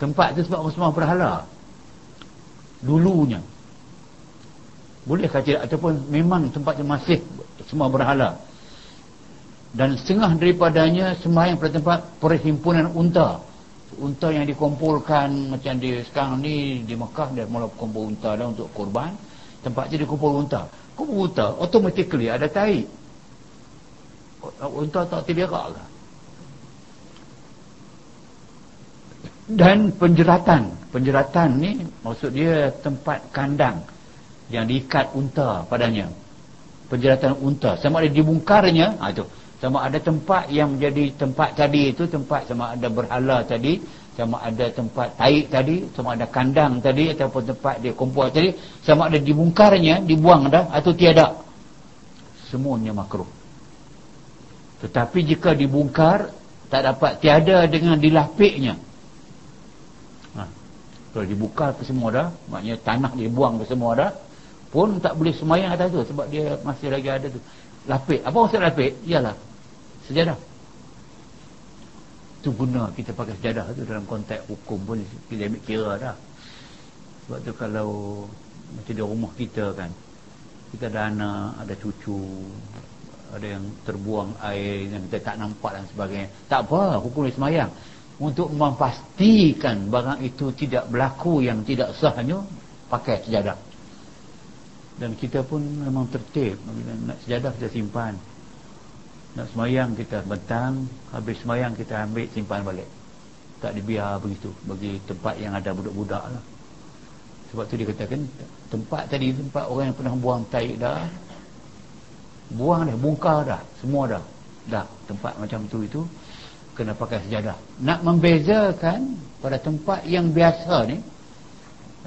Tempat tu sebab orang semua berhala. Dulunya. Bolehkah tidak? Ataupun memang tempatnya masih semua berhala. Dan setengah daripadanya sembahyang pada tempat perhimpunan unta unta yang dikumpulkan macam di sekarang ni di Mekah dia mula kumpul unta dah untuk korban tempat je dikumpul unta. Kumpul unta automatically ada tai unta tak terberak lah. Dan penjeratan. Penjeratan ni maksud dia tempat kandang yang diikat unta padanya. Penjeratan unta. Sama ada dibungkarnya ha, itu sama ada tempat yang menjadi tempat tadi itu tempat sama ada berhala tadi sama ada tempat taik tadi sama ada kandang tadi ataupun tempat dia kumpul tadi sama ada dibungkarnya dibuang dah atau tiada. Semuanya makruh. Tetapi jika dibungkar tak dapat tiada dengan dilapiknya. Kalau dibuka ke semua dah maknanya tanah dibuang ke semua dah pun tak boleh semayang atas tu sebab dia masih lagi ada tu. Lapik. Apa maksud lapik? Ialah sejadah tu guna kita pakai sejadah tu dalam konteks hukum pun kita ambil kira dah. Sebab tu kalau macam di rumah kita kan kita ada anak ada cucu ada yang terbuang air yang kita tak nampak dan sebagainya. Tak apa hukum dia semayang. Untuk memastikan barang itu tidak berlaku yang tidak sahnya pakai sejadah dan kita pun memang tertib nak sejadah kita simpan nak semayang kita bentang habis semayang kita ambil simpan balik. Tak dibiar begitu bagi tempat yang ada budak-budak lah. Sebab tu dia katakan tempat tadi tempat orang yang pernah buang taik dah buang dah bungkar dah semua dah. Dah tempat macam tu itu kena pakai sejadah. Nak membezakan pada tempat yang biasa ni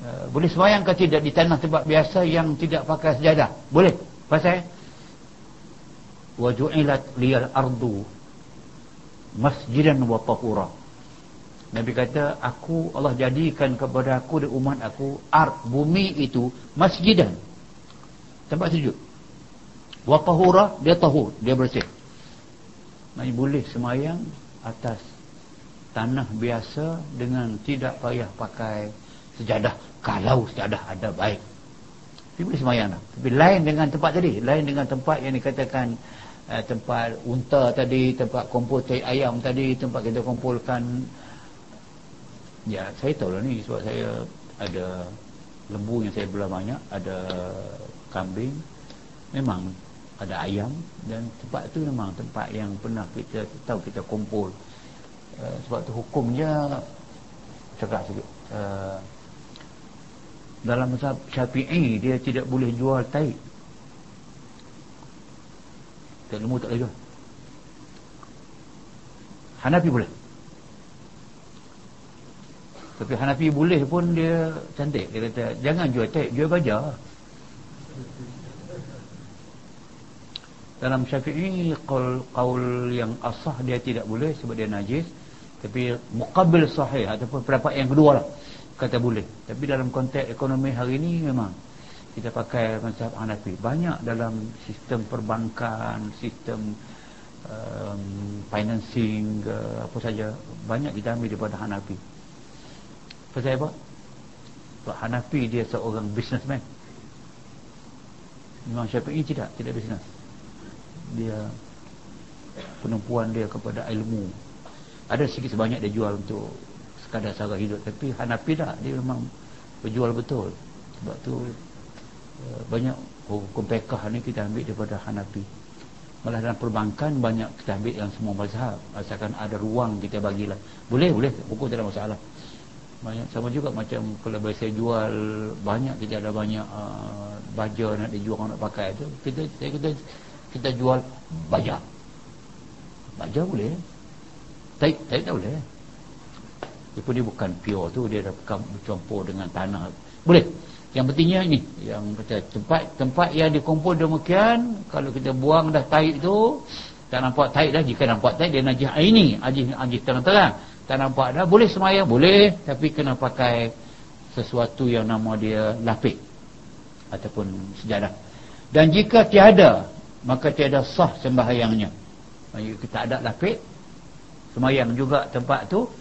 uh, boleh semayang ke tidak di tanah tempat biasa yang tidak pakai sejadah? Boleh. Pasal liyal ardu masjidan wa tahura. Nabi kata aku Allah jadikan kepada aku dan umat aku art bumi itu masjidan. Tempat sujud. Wa tahura dia tahur dia bersih. Maksudnya boleh semayang atas tanah biasa dengan tidak payah pakai sejadah. Kalau sejadah ada baik. Tapi boleh semayang lah. tapi lain dengan tempat tadi. Lain dengan tempat yang dikatakan uh, tempat unta tadi tempat kumpul cai ayam tadi tempat kita kumpulkan. Ya saya tahu lah ni sebab saya ada lembu yang saya belah banyak ada kambing memang ada ayam dan tempat tu memang tempat yang pernah kita tahu kita kumpul. Uh, sebab tu hukumnya cakap sikit uh, dalam syafi'i dia tidak boleh jual taik tak lembu tak jual Hanafi boleh. Tapi Hanafi boleh pun dia cantik. Dia kata jangan jual taik jual baja. Dalam syafi'i qaul qaul yang asah dia tidak boleh sebab dia najis. Tapi muqabil sahih ataupun pendapat yang kedua lah kata boleh. Tapi dalam konteks ekonomi hari ini memang kita pakai macam Hanafi. Banyak dalam sistem perbankan sistem um, financing uh, apa saja. Banyak kita ambil daripada Hanafi. Pasal apa? sebab Hanafi dia seorang businessman. Imam Syafi'i tidak tidak business. Dia penumpuan dia kepada ilmu. Ada sikit sebanyak dia jual untuk sekadar sara hidup. Tapi Hanafi tak dia memang berjual betul. Sebab tu banyak hukum pekah ni kita ambil daripada Hanafi. Malah dalam perbankan banyak kita ambil yang semua mazhab. Asalkan ada ruang kita bagilah. Boleh boleh. Hukum tidak ada masalah. Banyak sama juga macam kalau saya jual banyak kita ada banyak uh, baja nak dijual nak pakai tu. Kita kita kita jual baja. Baja boleh. Tapi tapi tak boleh. Dia pun dia bukan pure tu. Dia dah bercampur dengan tanah. Boleh yang pentingnya ini yang kata tempat tempat yang dikumpul demikian kalau kita buang dah taik tu tak nampak taik dah jika nampak taik dia najis ini najis najis terang-terang. Tak nampak dah boleh semayang boleh tapi kena pakai sesuatu yang nama dia lapik ataupun sejadah. Dan jika tiada maka tiada sah sembahyangnya. Kita ada lapik semayang juga tempat tu.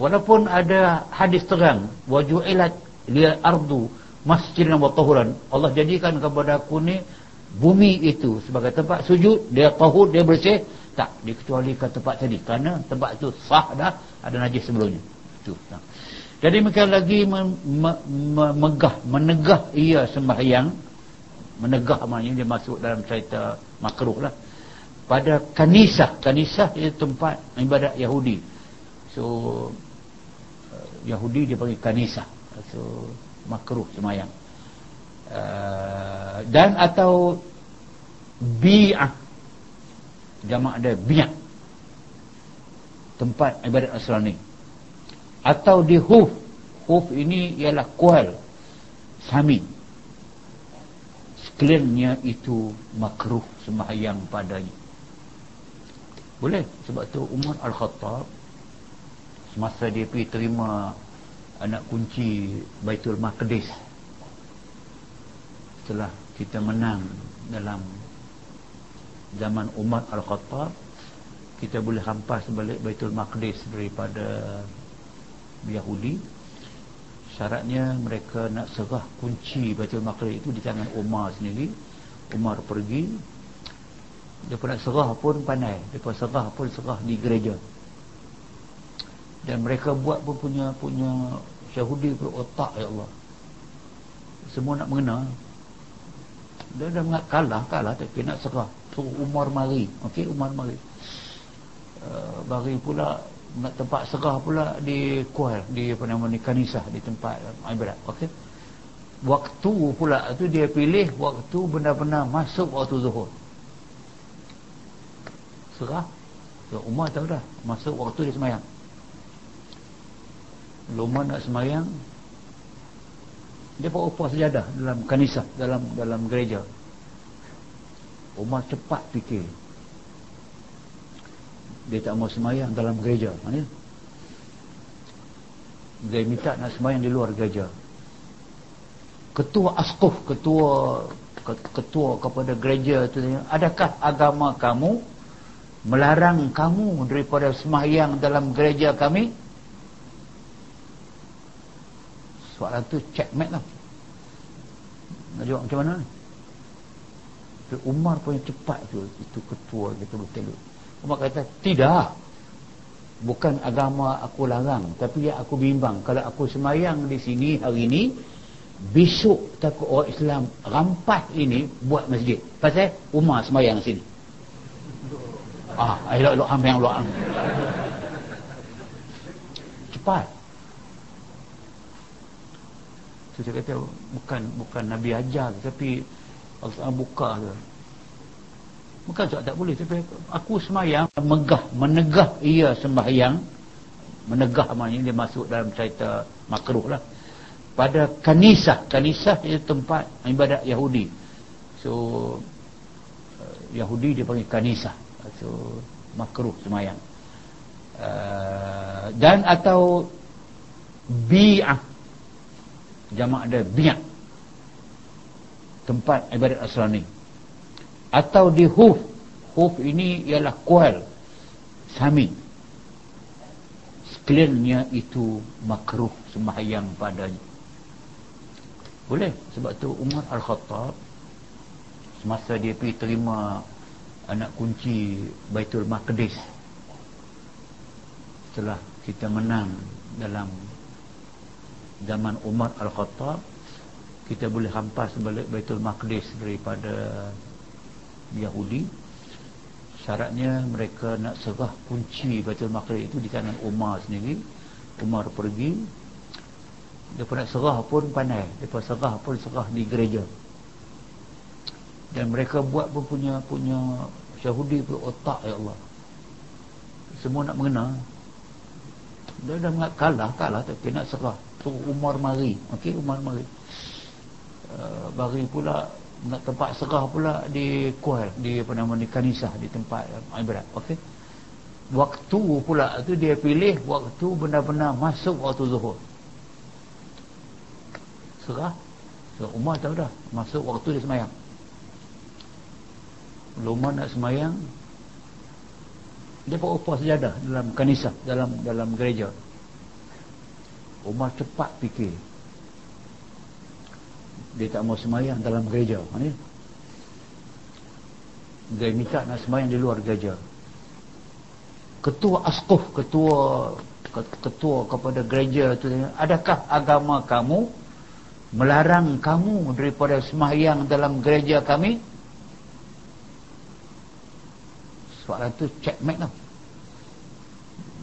Walaupun ada hadis terang waju'ilat liya ardu masjidan wa tahuran Allah jadikan kepada aku ni bumi itu sebagai tempat sujud dia tahur dia bersih tak dikecualikan tempat tadi. Kerana tempat itu sah dah ada najis sebelumnya. Itu. Nah. jadi mereka lagi me, me, me, megah menegah ia sembahyang menegah maknanya dia masuk dalam cerita makruh lah. Pada kanisah kanisah itu tempat ibadat Yahudi. So uh, Yahudi dia panggil kanisah. So makruh sembahyang uh, dan atau bi'ah. Jamak dia biak tempat ibadat Nasrani atau di huf huf ini ialah kual. Sami. Sekaliannya itu makruh sembahyang padanya. Boleh? Sebab tu Umar Al-Khattab semasa dia pergi terima anak kunci Baitul Maqdis. Setelah kita menang dalam zaman Umar Al-Khattab kita boleh hampas balik Baitul Maqdis daripada Yahudi. Syaratnya mereka nak serah kunci Baitul Maqdis itu di tangan Umar sendiri. Umar pergi. Dia pun nak serah pun pandai. Dia pun serah pun serah di gereja dan mereka buat pun punya punya Yahudi pun otak ya Allah. Semua nak mengenal dia dah mengat kalah kalah tapi nak serah. Suruh Umar mari. Okey Umar mari. Uh, mari pula nak tempat serah pula di kual di apa nama ni kanisah di tempat ibadat okey. Waktu pula tu dia pilih waktu benar-benar masuk waktu zuhur. Serah. So, Umar tahu dah masuk waktu dia semayang Umar nak semayang dia buat upah sejadah dalam kanisah dalam dalam gereja. Umar cepat fikir. Dia tak mau semayang dalam gereja. Mana dia minta nak semayang di luar gereja. Ketua askuf ketua ketua kepada gereja itu adakah agama kamu melarang kamu daripada semayang dalam gereja kami soalan tu checkmate lah. Nak jawab macam mana ni? Umar pun yang cepat tu itu ketua kita betul Umar kata tidak. Bukan agama aku larang tapi yang aku bimbang. Kalau aku semayang di sini hari ini besok takut orang Islam rampas ini buat masjid. Pasal Umar semayang sini. Ah elok elok ham yang elok cepat tu saya kata bukan bukan Nabi ajar tapi Allah buka ke bukan sebab tak boleh tapi aku semayang megah menegah ia sembahyang menegah maknanya dia masuk dalam cerita makruh lah. Pada kanisah kanisah itu tempat ibadat Yahudi. So Yahudi dia panggil kanisah. Atau makruh semayang. Uh, dan atau bi'ah jamak ada bi'ah tempat ibadat asrani. Atau di huf. Huf ini ialah kual. Sami. Sekaliannya itu makruh sembahyang padanya. Boleh? Sebab tu Umar Al-Khattab semasa dia pergi terima anak kunci Baitul Maqdis setelah kita menang dalam zaman Umar Al-Khattab kita boleh hampas balik Baitul Maqdis daripada Yahudi. Syaratnya mereka nak serah kunci Baitul Maqdis itu di tangan Umar sendiri. Umar pergi dia nak serah pun pandai. Dia serah pun serah di gereja. Dan mereka buat pun punya punya Yahudi pun otak ya Allah. Semua nak mengenal dia dah kalah kalah tapi nak serah tu Umar mari. Okey Umar mari. Uh, bagi pula nak tempat serah pula di kual di apa nama di kanisah di tempat ibadat okey? Waktu pula tu dia pilih waktu benar-benar masuk waktu zuhur. Serah? So, Umar tahu dah masuk waktu dia semayang. Umar nak semayang dia buat upah sejadah dalam kanisah dalam dalam gereja Umar cepat fikir. Dia tak mau semayang dalam gereja. Ni. Dia minta nak semayang di luar gereja. Ketua askuf ketua ketua kepada gereja tu adakah agama kamu melarang kamu daripada semayang dalam gereja kami? Soalan tu checkmate tau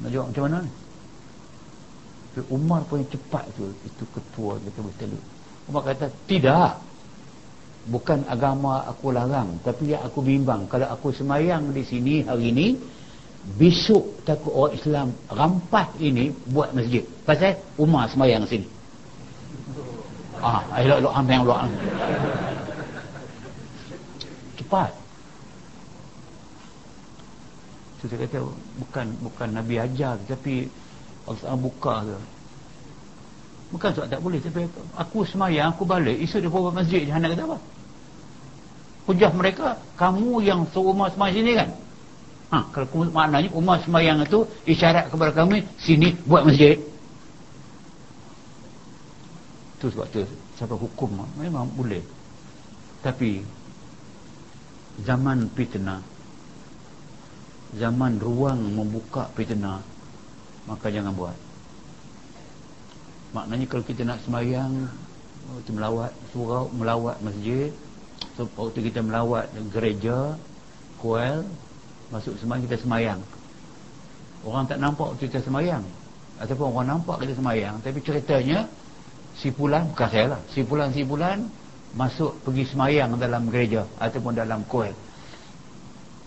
nak jawab macam mana ni Umar pun yang cepat tu itu ketua kita betul Umar kata tidak. Bukan agama aku larang tapi yang aku bimbang. Kalau aku semayang di sini hari ini besok takut orang Islam rampas ini buat masjid. Pasal Umar semayang sini. Ah elok elok ambil elok cepat. So, saya kata bukan bukan Nabi ajar tapi Allah buka ke bukan sebab tak boleh tapi aku semayang aku balik esok dia buat masjid Jahanam kata apa? Hujah mereka kamu yang serumah semayang sini kan? Ha, kalau maknanya umar semayang itu isyarat kepada kami sini buat masjid. Itu sebab tu sampai hukum memang boleh. Tapi zaman fitnah zaman ruang membuka fitnah maka jangan buat. Maknanya kalau kita nak semayang waktu melawat surau melawat masjid so, waktu kita melawat gereja kuel masuk semayang kita semayang orang tak nampak kita semayang ataupun orang nampak kita semayang tapi ceritanya si pulan bukan saya lah si pulan si pulan masuk pergi semayang dalam gereja ataupun dalam kuel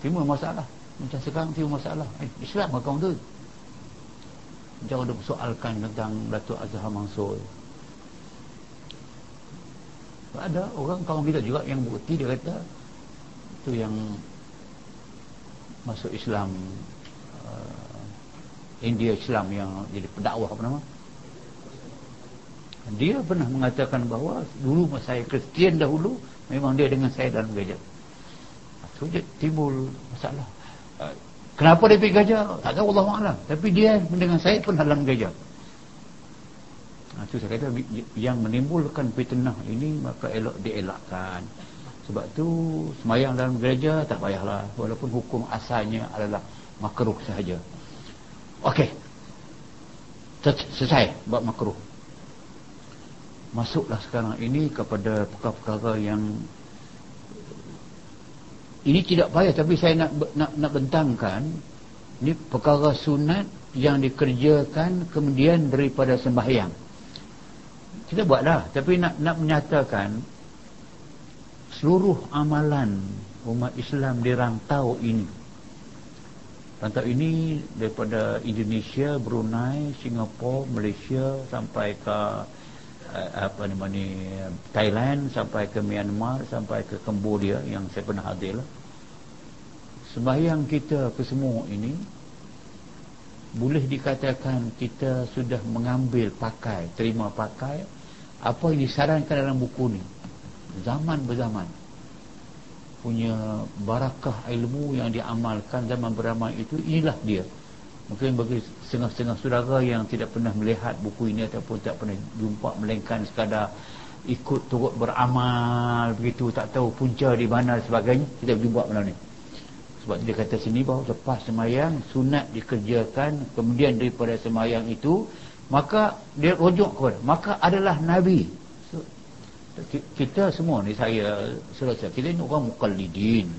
timbul masalah. Macam sekarang timbul masalah. Eh, Islam kaum tu jangan ada persoalkan tentang Datuk Azhar Mansur. Ada orang kawan kita juga yang bukti dia kata itu yang masuk Islam uh, India Islam yang jadi pendakwah apa nama? Dia pernah mengatakan bahawa dulu masa saya Kristian dahulu memang dia dengan saya dalam gereja. Dia timbul masalah. Uh, kenapa dia pergi gereja tak tahu Allah Alam. Tapi dia dengan saya pun dalam itu ha, saya kata yang menimbulkan fitnah ini maka elok dielakkan. Sebab tu semayang dalam gereja tak payahlah. Walaupun hukum asalnya adalah makruh sahaja. Okey. Selesai. Buat makruh. Masuklah sekarang ini kepada perkara-perkara yang ini tidak payah tapi saya nak nak nak bentangkan ini perkara sunat yang dikerjakan kemudian daripada sembahyang. Kita buatlah tapi nak nak menyatakan seluruh amalan umat Islam di rantau ini. Rantau ini daripada Indonesia, Brunei, Singapura, Malaysia sampai ke apa nama ni Thailand sampai ke Myanmar sampai ke Cambodia yang saya pernah hadir lah. Sembahyang kita kesemua ini boleh dikatakan kita sudah mengambil pakai terima pakai apa yang disarankan dalam buku ni. Zaman berzaman. Punya barakah ilmu yang diamalkan zaman beramal itu inilah dia mungkin bagi setengah-setengah saudara yang tidak pernah melihat buku ini ataupun tak pernah jumpa melainkan sekadar ikut turut beramal begitu tak tahu punca di mana sebagainya kita jumpa malam ni. Sebab dia kata sini bahawa lepas semayang sunat dikerjakan kemudian daripada semayang itu maka dia rujuk kepada maka adalah Nabi. So, kita semua ni saya selesai kita ni orang mukallidin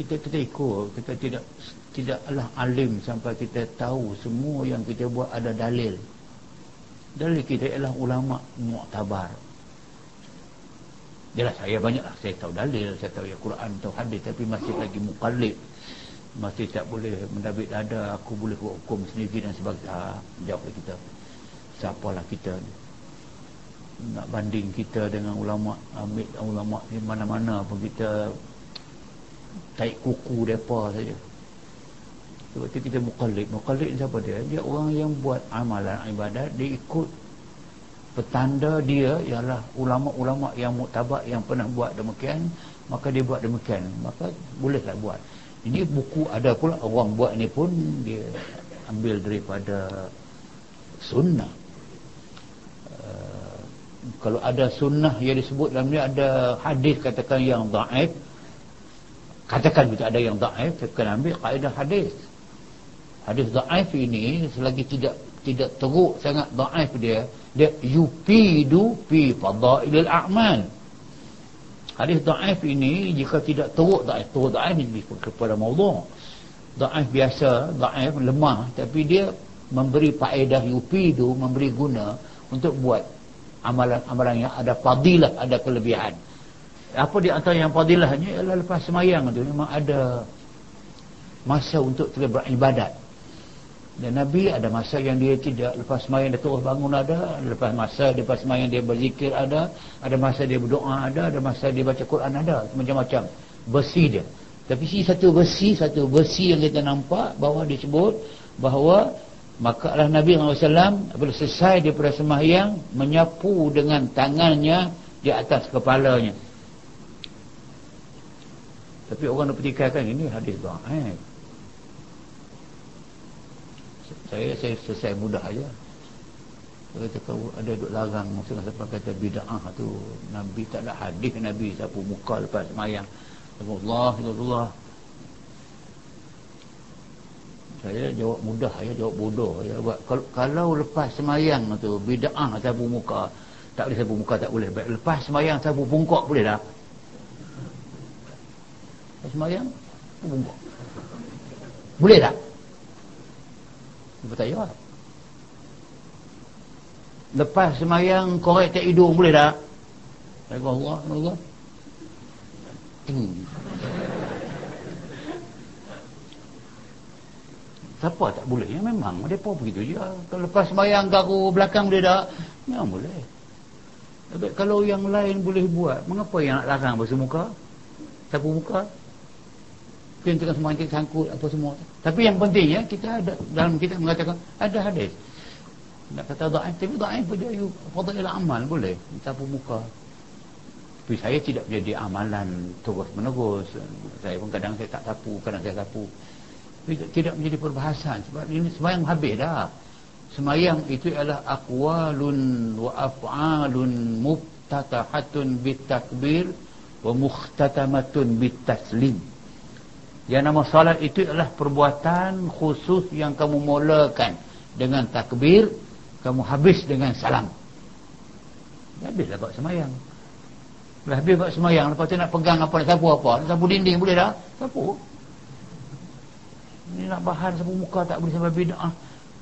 kita kita ikut kita tidak tidaklah alim sampai kita tahu semua yang kita buat ada dalil. Dalil kita ialah ulama mu'tabar. Jelas saya banyak lah saya tahu dalil saya tahu ya Quran tahu hadis tapi masih lagi mukallid masih tak boleh mendabit dada aku boleh hukum sendiri dan sebagainya. Ha, jawab kita. Siapalah kita ni? Nak banding kita dengan ulama ambil ulama ni mana-mana pun kita taik kuku mereka saja sebab itu kita mukallid mukallid siapa dia? Dia orang yang buat amalan ibadat dia ikut petanda dia ialah ulama-ulama yang muktabak yang pernah buat demikian maka dia buat demikian. Maka bolehlah buat. Ini buku ada pula orang buat ni pun dia ambil daripada sunnah. Uh, kalau ada sunnah yang disebut dalam ni ada hadis katakan yang daif katakan kita ada yang daif kita kena ambil kaedah hadis hadis daif ini selagi tidak tidak teruk sangat daif dia dia yupidu fi fadailil a'mal Hadis da'if ini jika tidak teruk da'if, teruk da'if ini kepada maudhu. Da'if biasa, da'if lemah tapi dia memberi faedah yufidu, memberi guna untuk buat amalan-amalan yang ada fadilah, ada kelebihan. Apa di antara yang fadilahnya ialah lepas semayang itu memang ada masa untuk terus beribadat. Dan Nabi ada masa yang dia tidak lepas semayang dia terus bangun ada, lepas masa dia lepas semayang dia berzikir ada, ada masa dia berdoa ada, ada masa dia baca Quran ada, macam-macam. Besi dia. Tapi si satu besi, satu besi yang kita nampak bahawa disebut bahawa maka Allah Nabi SAW apabila selesai daripada semayang menyapu dengan tangannya di atas kepalanya. Tapi orang nak petikaikan ini hadis ba'aib saya saya selesai mudah aja. Kata kau ada duk larang maksudnya siapa kata bid'ah tu. Nabi tak ada hadis Nabi sapu muka lepas semayang. Allah Allah saya jawab mudah ya jawab bodoh ya kalau, kalau lepas semayang tu bid'ah sapu muka tak boleh sapu muka tak boleh. Baik lepas semayang sapu bungkok boleh tak lepas semayang bungkok boleh tak dia. Lepas semayang korek tak hidung boleh tak? Saya kata Allah, Allah. Hmm. Siapa tak boleh? Ya memang. Mereka begitu je. Kalau lepas semayang garu belakang boleh tak? Ya boleh. Tapi kalau yang lain boleh buat, mengapa yang nak larang basuh muka? Sapu muka? Kita tengah semua kita sangkut apa semua. Tapi yang penting ya kita ada dalam kita mengatakan ada hadis. Nak kata dhaif tapi dhaif pun dia fadail amal boleh. Sapu muka. Tapi saya tidak menjadi amalan terus menerus. Saya pun kadang saya tak sapu, kadang saya sapu. Tapi tidak menjadi perbahasan sebab ini sembahyang habis dah. Semayang itu adalah aqwalun wa af'alun muftatahatun bitakbir wa mukhtatamatun bitaslim. Yang nama salat itu adalah perbuatan khusus yang kamu mulakan dengan takbir, kamu habis dengan salam. Habislah buat semayang. Bila habis buat semayang, lepas tu nak pegang apa, nak sapu apa, nak sapu dinding boleh tak? Sapu. Ini nak bahan sapu muka tak boleh sampai bid'ah.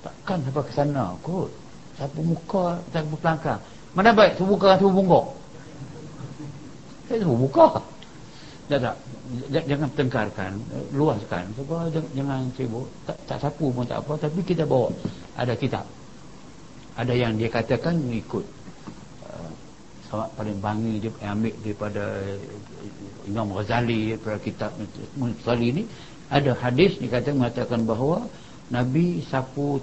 Takkan sampai ke sana kot. Sapu muka, sapu pelangkang. Mana baik sapu muka, sapu bungkuk? Saya sapu muka. Tak tak jangan tengkarkan luaskan. Sebab jangan sibuk. Tak, tak sapu pun tak apa tapi kita bawa. Ada kitab. Ada yang dia katakan ikut uh, paling bangi dia ambil daripada Imam Ghazali daripada kitab Ghazali ini ada hadis dikatakan mengatakan bahawa Nabi sapu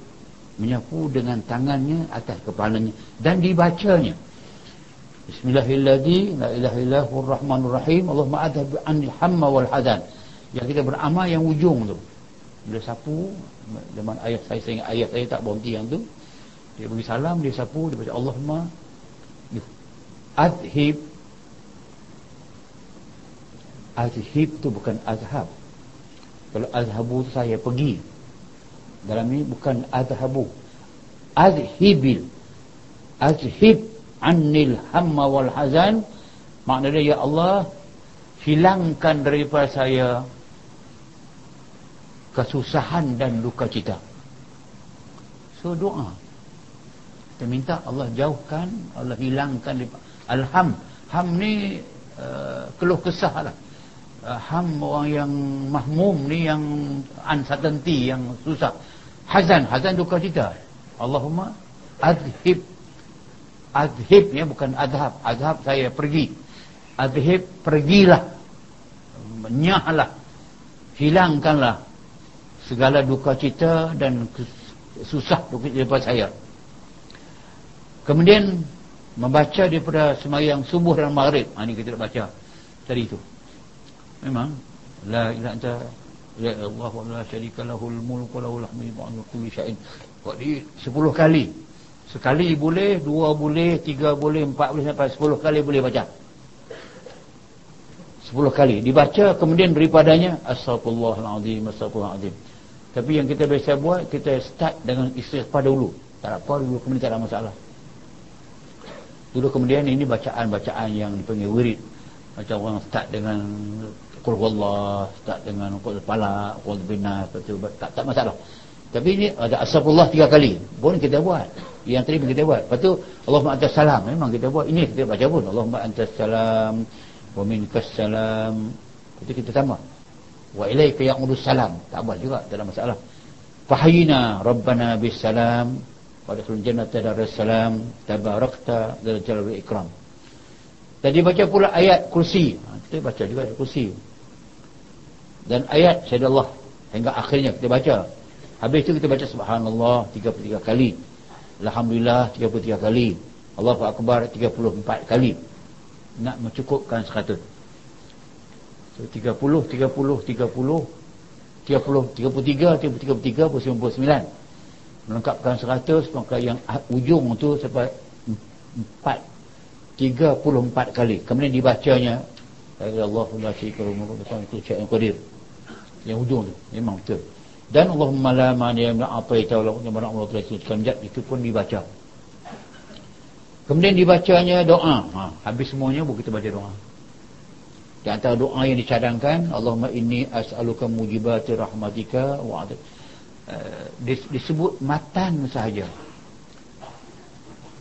menyapu dengan tangannya atas kepalanya dan dibacanya Bismillahirrahmanirrahim. Allahumma adhab anil hamma wal hadan. Yang kita beramal yang ujung tu. Bila sapu zaman ayat saya saya ingat ayat saya tak berhenti yang tu. Dia bagi salam dia sapu dia baca Allahumma adhib. Adhib tu bukan azhab kalau azhabu tu saya pergi. Dalam ni bukan azhabu adhibil. Adhib anil hamma wal hazan. Maknanya ya Allah hilangkan daripada saya kesusahan dan luka cita. So doa. Kita minta Allah jauhkan Allah hilangkan Alham. Ham ni uh, keluh kesah lah. Uh, Ham orang yang mahmum ni yang uncertainty yang susah. Hazan. Hazan duka cita. Allahumma adhib adhib ni bukan adhab. Adhab saya pergi. Adhib pergilah. Menyahlah. Hilangkanlah segala duka cita dan susah duka cita daripada saya. Kemudian membaca daripada semayang subuh dan maghrib. Ha, ini kita nak baca tadi itu memang la ilaha anta ya Allah wa la syarika lahul mulku lahul kulli syai'in. Di 10 kali sekali boleh dua boleh tiga boleh empat boleh sampai 10 kali boleh baca 10 kali dibaca kemudian daripadanya astagfirullahalazim astagfirullahalazim tapi yang kita biasa buat kita start dengan istighfar dulu tak apa dulu kemudian tak ada masalah Dulu kemudian ini bacaan-bacaan yang dipanggil wirid. Macam orang start dengan Qul Allah, start dengan Pala, Qul Bina, tak, tak masalah. Tapi ini ada asapullah tiga kali. Pun kita buat. Yang tadi kita buat. Lepas tu Allahumma antas salam. Memang kita buat. Ini kita baca pun. Allahumma antas salam. Wa minkas salam. Itu kita tambah. Wa ilaika ya'udus salam. Tak buat juga. Tak ada masalah. Fahayina Rabbana bis salam pada surah jannata darussalam tabarakta dzal jalal ikram tadi baca pula ayat kursi ha, kita baca juga ayat kursi dan ayat Allah hingga akhirnya kita baca habis itu kita baca subhanallah 33 kali alhamdulillah 33 kali. Allahu akbar 34 kali. Nak mencukupkan 100 so 30 30 30 30 33 33 99 melengkapkan 100 maka yang ujung tu sampai 4 34 kali. Kemudian dibacanya ya Allah la syarika lahu yang qadir yang ujung tu memang betul dan Allahumma la mani apa itu Allah yang mana Allah telah sebutkan itu pun dibaca. Kemudian dibacanya doa. Ha, habis semuanya bukan kita baca doa. Di antara doa yang dicadangkan Allahumma inni as'aluka mujibati rahmatika wa Eh, disebut matan sahaja.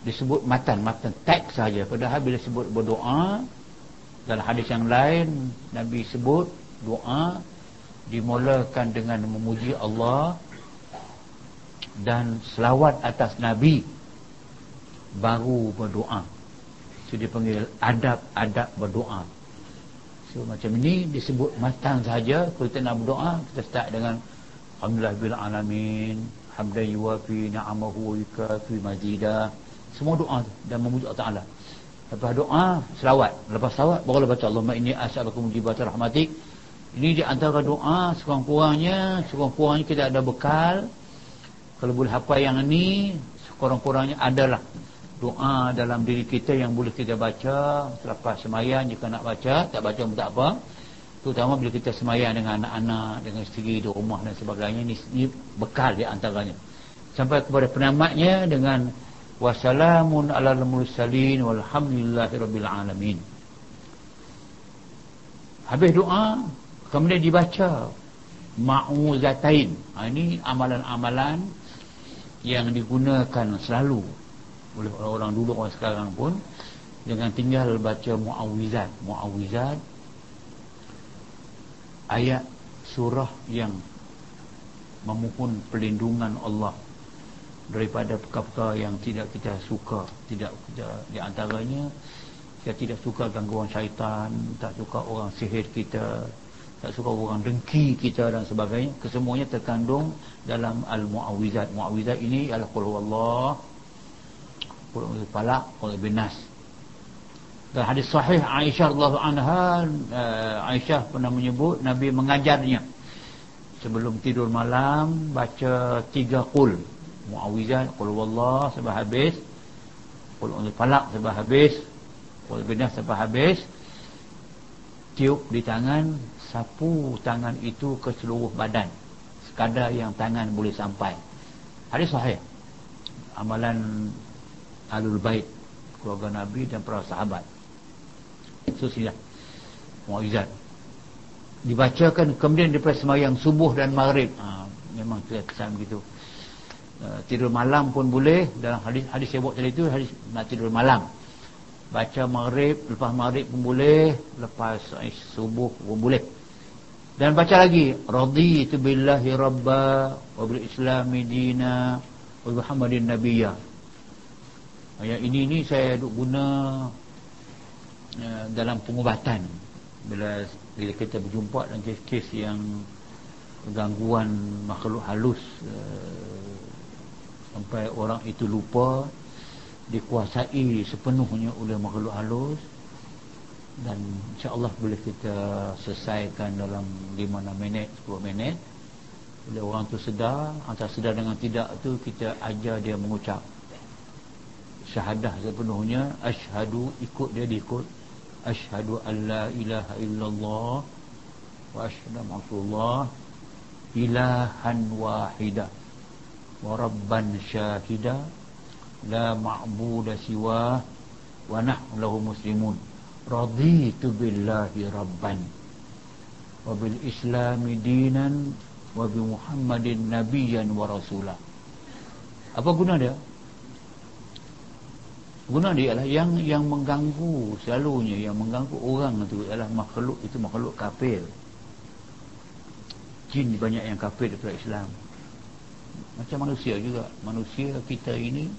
Disebut matan matan teks sahaja. Padahal bila sebut berdoa dalam hadis yang lain Nabi sebut doa dimulakan dengan memuji Allah dan selawat atas Nabi baru berdoa. So dia panggil adab-adab berdoa. So macam ini disebut matan sahaja. Kalau kita nak berdoa kita start dengan Alhamdulillah bil alamin hamdan yuwafi ni'amahu wa yukafi mazidah semua doa tu dan memuji Allah Taala. Lepas doa selawat. Lepas selawat baru baca Allahumma inni as'aluka mujibat rahmatik ini di antara doa sekurang-kurangnya. Sekurang-kurangnya kita ada bekal. Kalau boleh hafal yang ini sekurang-kurangnya adalah doa dalam diri kita yang boleh kita baca. Selepas semayang jika nak baca tak baca pun tak apa. Terutama bila kita semayang dengan anak-anak dengan isteri di rumah dan sebagainya ini, ini bekal di antaranya. Sampai kepada penamatnya dengan wassalamun ala mursalin walhamdulillahirabbil alamin. Habis doa kemudian dibaca ma'uzatain ha, ini amalan-amalan yang digunakan selalu oleh orang-orang dulu orang sekarang pun dengan tinggal baca muawizat muawizat ayat surah yang memohon perlindungan Allah daripada perkara-perkara yang tidak kita suka tidak kita, di antaranya kita tidak suka gangguan syaitan tak suka orang sihir kita tak suka orang dengki kita dan sebagainya. Kesemuanya terkandung dalam al-muawizat muawizat ini adalah qul huwallah qul falaq qul binas dan hadis sahih Aisyah radhiyallahu anha uh, Aisyah pernah menyebut Nabi mengajarnya. Sebelum tidur malam baca tiga qul. Muawizat qul huwallah sampai habis. Qul falaq sampai habis. Qul binas sampai habis. Tiup di tangan sapu tangan itu ke seluruh badan. Sekadar yang tangan boleh sampai. Hadis sahih. Amalan alul bait keluarga nabi dan para sahabat. Itu sudah muizat. Dibacakan kemudian daripada semayang subuh dan maghrib. Ha, memang tidak kesan begitu. Uh, tidur malam pun boleh. Dalam hadis hadis saya buat tadi itu hadis nak tidur malam. Baca maghrib lepas maghrib pun boleh. Lepas subuh pun boleh dan baca lagi. Raditu billahi rabba wa bil islami dina wa muhammadin nabiyya. Ayat ini ni saya duk guna uh, dalam pengubatan. Bila bila kita berjumpa dengan kes-kes yang gangguan makhluk halus uh, sampai orang itu lupa dikuasai sepenuhnya oleh makhluk halus dan insyaAllah boleh kita selesaikan dalam 5-6 minit 10 minit. Bila orang tu sedar antara sedar dengan tidak tu kita ajar dia mengucap. Syahadah sepenuhnya ashadu ikut dia diikut. Ashadu an la ilaha illallah wa ashadu ma'asullah ilahan wahidah wa rabban syahidah la ma'budah siwa wa nahlahu muslimun raditu billahi rabban. Wa bil islami dinan wa bi muhammadin nabiyan wa rasulah. Apa guna dia? Guna dia adalah yang yang mengganggu selalunya yang mengganggu orang itu adalah makhluk itu makhluk kafir. Jin banyak yang kafir daripada Islam. Macam manusia juga. Manusia kita ini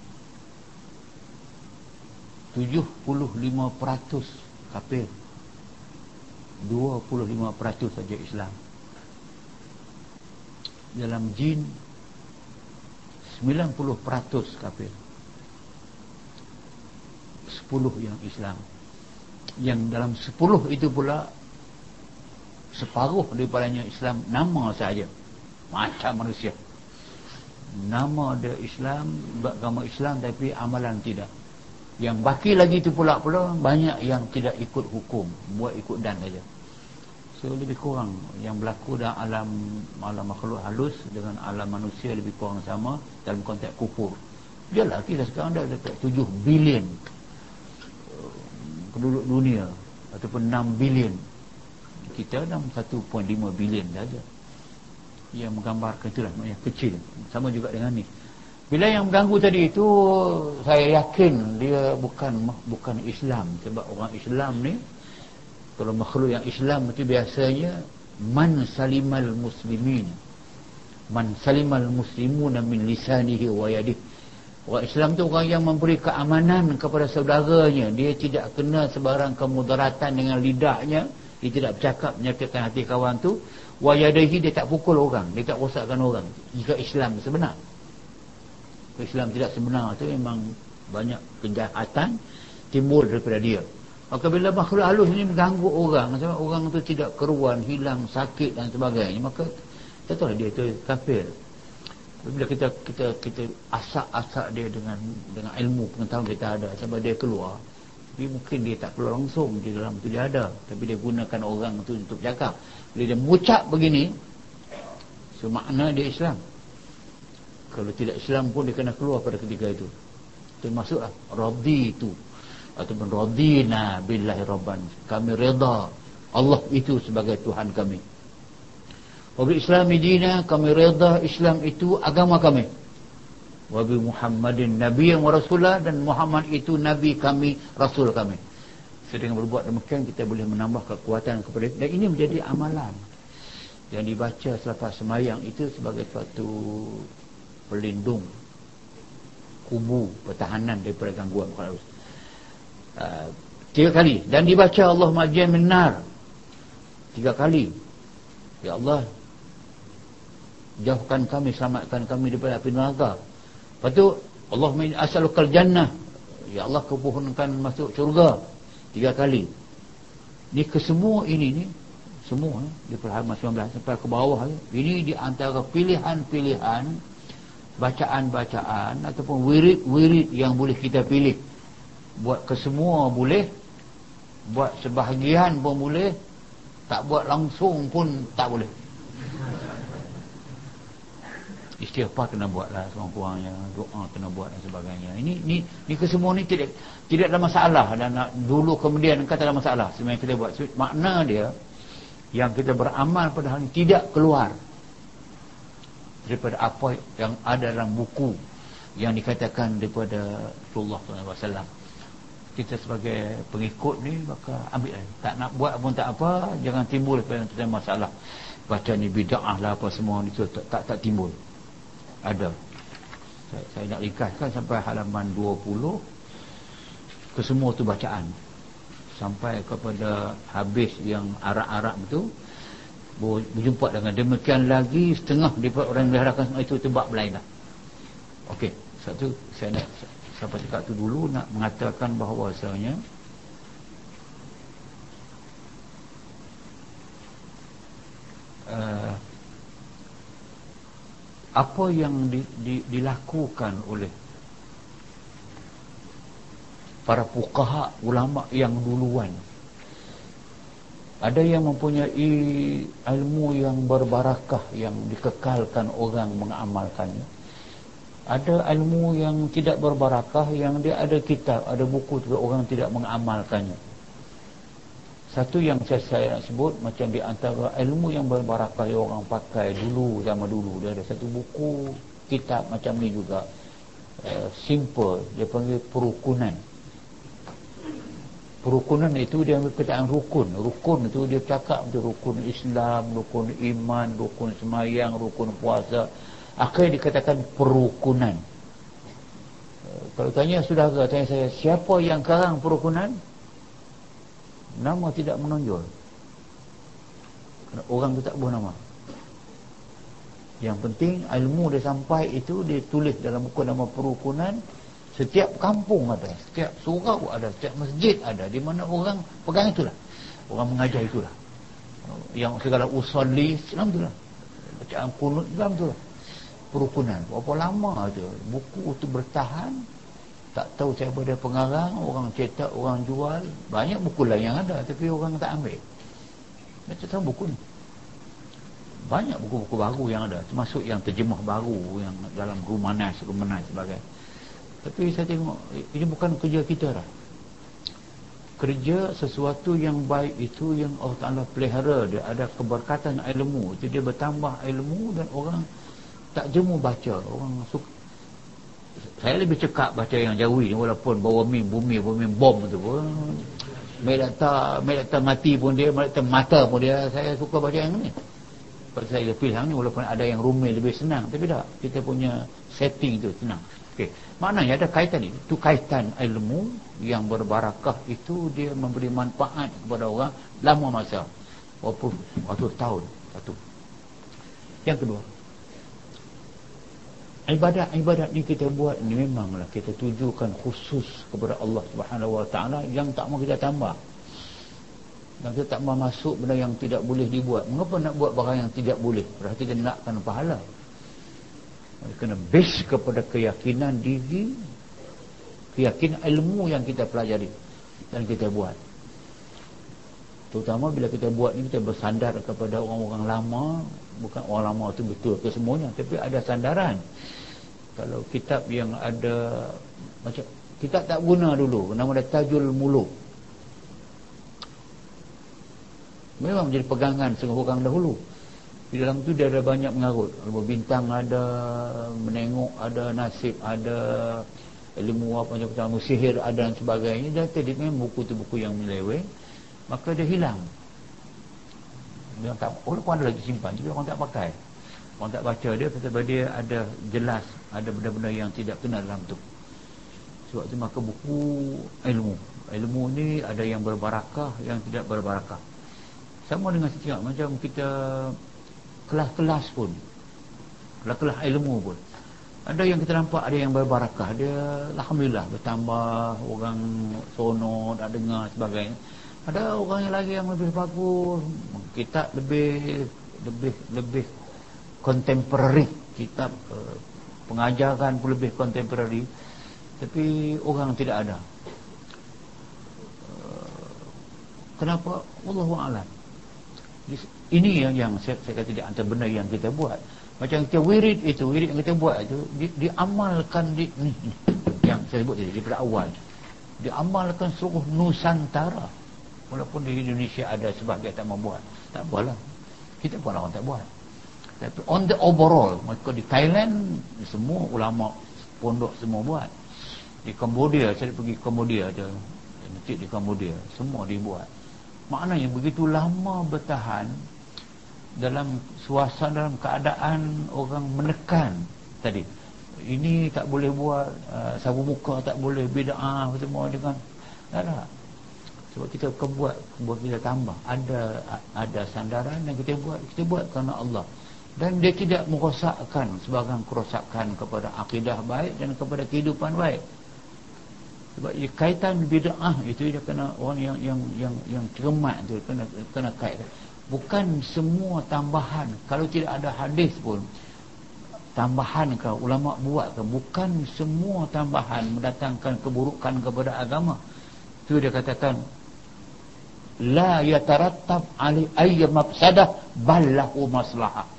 75% kafir 25% saja Islam. Dalam jin 90% kafir 10 yang Islam. Yang dalam 10 itu pula separuh daripadanya Islam nama saja. Macam manusia. Nama dia Islam beragama Islam tapi amalan tidak yang baki lagi tu pula pula banyak yang tidak ikut hukum buat ikut dan saja. So lebih kurang yang berlaku dalam alam alam makhluk halus dengan alam manusia lebih kurang sama dalam konteks kufur. Jelah kita sekarang dah dekat 7 bilion uh, penduduk dunia ataupun 6 bilion. Kita dalam 1.5 bilion saja. Yang menggambarkan itulah yang kecil. Sama juga dengan ni bila yang mengganggu tadi itu saya yakin dia bukan bukan Islam. Sebab orang Islam ni kalau makhluk yang Islam itu biasanya man salimal muslimin. Man salimal muslimun min lisanihi wa yadihi. Orang Islam tu orang yang memberi keamanan kepada saudaranya. Dia tidak kena sebarang kemudaratan dengan lidahnya dia tidak bercakap menyakitkan hati kawan tu. Wa yadihi dia tak pukul orang. Dia tak rosakkan orang. Jika Islam sebenar Islam tidak sebenar. Tu memang banyak kejahatan timbul daripada dia. Maka bila makhluk halus ini mengganggu orang sebab orang tu tidak keruan hilang sakit dan sebagainya maka kita tahu dia tu kafir. Bila kita kita kita asak-asak dia dengan dengan ilmu pengetahuan kita ada sebab dia keluar tapi mungkin dia tak keluar langsung di dalam tu dia ada. Tapi dia gunakan orang tu untuk cakap. Bila dia mengucap begini so makna dia Islam kalau tidak Islam pun dia kena keluar pada ketika itu. Termasuklah Rabbi itu ataupun Radina billahi Rabban. Kami reda Allah itu sebagai Tuhan kami. Wabi Islami dina kami reda Islam itu agama kami. Wabi Muhammadin Nabi yang Rasulah dan Muhammad itu Nabi kami Rasul kami. Sedang berbuat demikian kita boleh menambah kekuatan kepada dan ini menjadi amalan. Yang dibaca selepas semayang itu sebagai suatu pelindung kubu pertahanan daripada gangguan khalus uh, tiga kali. Dan dibaca Allah majin benar tiga kali. Ya Allah jauhkan kami selamatkan kami daripada api neraka. Lepas tu Allah as'alukal jannah. Ya Allah kepohonkan masuk syurga. Tiga kali. Ni kesemua ini ni semua di perhalaman 19 sampai ke bawah ini di antara pilihan-pilihan bacaan-bacaan ataupun wirid-wirid yang boleh kita pilih. Buat kesemua boleh buat sebahagian pun boleh tak buat langsung pun tak boleh. Istighfar kena buat lah sekurang-kurangnya doa kena buat dan sebagainya. Ini ni ni kesemua ni tidak tidak ada masalah. Dan nak dulu kemudian kata ada masalah. Sebenarnya kita buat makna dia yang kita beramal pada hari ini tidak keluar daripada apa yang ada dalam buku yang dikatakan daripada Rasulullah SAW kita sebagai pengikut ni maka ambil tak nak buat pun tak apa jangan timbul pada masalah. Baca ni bid'ah lah apa semua itu tak, tak, tak timbul. Ada. Saya, saya nak ringkaskan sampai halaman 20 kesemua tu bacaan. Sampai kepada habis yang arak-arak itu berjumpa dengan demikian lagi setengah daripada orang yang melihatkan semua itu tebak berlain lah ok satu saya nak sampai cakap tu dulu nak mengatakan bahawa sebenarnya uh, apa yang di, di, dilakukan oleh para pukaha ulama yang duluan ada yang mempunyai ilmu yang berbarakah yang dikekalkan orang mengamalkannya ada ilmu yang tidak berbarakah yang dia ada kitab ada buku juga orang tidak mengamalkannya satu yang saya, saya nak sebut macam di antara ilmu yang berbarakah yang orang pakai dulu zaman dulu dia ada satu buku kitab macam ni juga. Uh, simple dia panggil perukunan perukunan itu dia perkataan rukun. Rukun itu dia cakap itu rukun Islam rukun iman rukun semayang rukun puasa. Akhirnya dikatakan perukunan. Uh, kalau tanya saudara tanya saya siapa yang karang perukunan? Nama tidak menonjol. Orang tu tak buah nama. Yang penting ilmu dia sampai itu dia tulis dalam buku nama perukunan setiap kampung ada setiap surau ada setiap masjid ada. Di mana orang pegang itulah. Orang mengajar itulah. Yang segala usalli Islam itulah. Bacaan kunut Islam itulah. Perukunan berapa lama tu buku tu bertahan tak tahu siapa dia pengarang orang cetak orang jual. Banyak buku lain yang ada tapi orang tak ambil. Macam tahu buku ni. Banyak buku-buku baru yang ada termasuk yang terjemah baru yang dalam rumanas rumanas sebagai tapi saya tengok ini bukan kerja kita lah kerja sesuatu yang baik itu yang Allah Ta'ala pelihara. Dia ada keberkatan ilmu. Itu dia bertambah ilmu dan orang tak jemu baca. Orang suka. Saya lebih cekap baca yang jawi ni walaupun bawa min bumi bumi bom tu pun. Medata, medata mati pun dia, medata mata pun dia, saya suka baca yang ni. Sebab saya pilih yang ni, walaupun ada yang rumit lebih senang. Tapi tak, kita punya setting tu senang. Okey, maknanya ada kaitan ni. Itu kaitan ilmu yang berbarakah itu dia memberi manfaat kepada orang lama masa. Walaupun waktu tahun. Satu. Yang kedua, ibadat-ibadat ni kita buat ni memanglah kita tujukan khusus kepada Allah Subhanahu Wa Taala yang tak mau kita tambah. Dan kita tak mau masuk benda yang tidak boleh dibuat. Mengapa nak buat barang yang tidak boleh? Berarti kita nakkan pahala. Kena base kepada keyakinan diri, keyakinan ilmu yang kita pelajari dan kita buat. Terutama bila kita buat ni kita bersandar kepada orang-orang lama, bukan orang lama tu betul ke semuanya, tapi ada sandaran. Kalau kitab yang ada macam kita tak guna dulu nama dia Tajul Muluk. Memang menjadi pegangan setengah orang dahulu di dalam tu dia ada banyak mengarut. Bintang ada menengok ada nasib ada ilmu apa macam macam sihir ada dan sebagainya. Dan tadi memang buku tu buku yang meleweh maka dia hilang. Dia tak walaupun ada lagi simpan tapi orang tak pakai. Orang tak baca dia sebab dia ada jelas ada benda-benda yang tidak kena dalam tu. Sebab tu maka buku ilmu. Ilmu ni ada yang berbarakah yang tidak berbarakah. Sama dengan setiap macam kita kelas-kelas pun. Kelas-kelas ilmu pun. Ada yang kita nampak ada yang berbarakah. Dia Alhamdulillah bertambah. Orang sono tak dengar sebagainya. Ada orang yang lagi yang lebih bagus. Kita lebih lebih lebih contemporary kitab uh, pengajaran pun lebih contemporary tapi orang tidak ada. Uh, kenapa? Allah a'lam ini yang yang saya, saya kata di antara benda yang kita buat. Macam kita wirid itu wirid yang kita buat itu di, diamalkan di ni, yang saya sebut tadi daripada awal. Diamalkan seluruh Nusantara. Walaupun di Indonesia ada sebahagian tak membuat tak apalah. Kita pun orang tak buat. Tapi on the overall mereka di Thailand semua ulama pondok semua buat. Di Cambodia saya pergi Cambodia ada masjid di Cambodia semua dibuat. Maknanya begitu lama bertahan dalam suasana dalam keadaan orang menekan tadi. Ini tak boleh buat uh, sabu muka tak boleh bid'ah semua dengan tak ada. Sebab kita buat buat kita tambah. Ada ada sandaran yang kita buat kita buat kerana Allah. Dan dia tidak merosakkan sebagai kerosakan kepada akidah baik dan kepada kehidupan baik. Sebab ia kaitan bid'ah itu dia kena orang yang yang yang yang cermat tu kena kena kait bukan semua tambahan. Kalau tidak ada hadis pun tambahan ke ulama buat ke bukan semua tambahan mendatangkan keburukan kepada agama. Itu dia katakan la yatarattab ali ayy mafsadah ballahu maslahah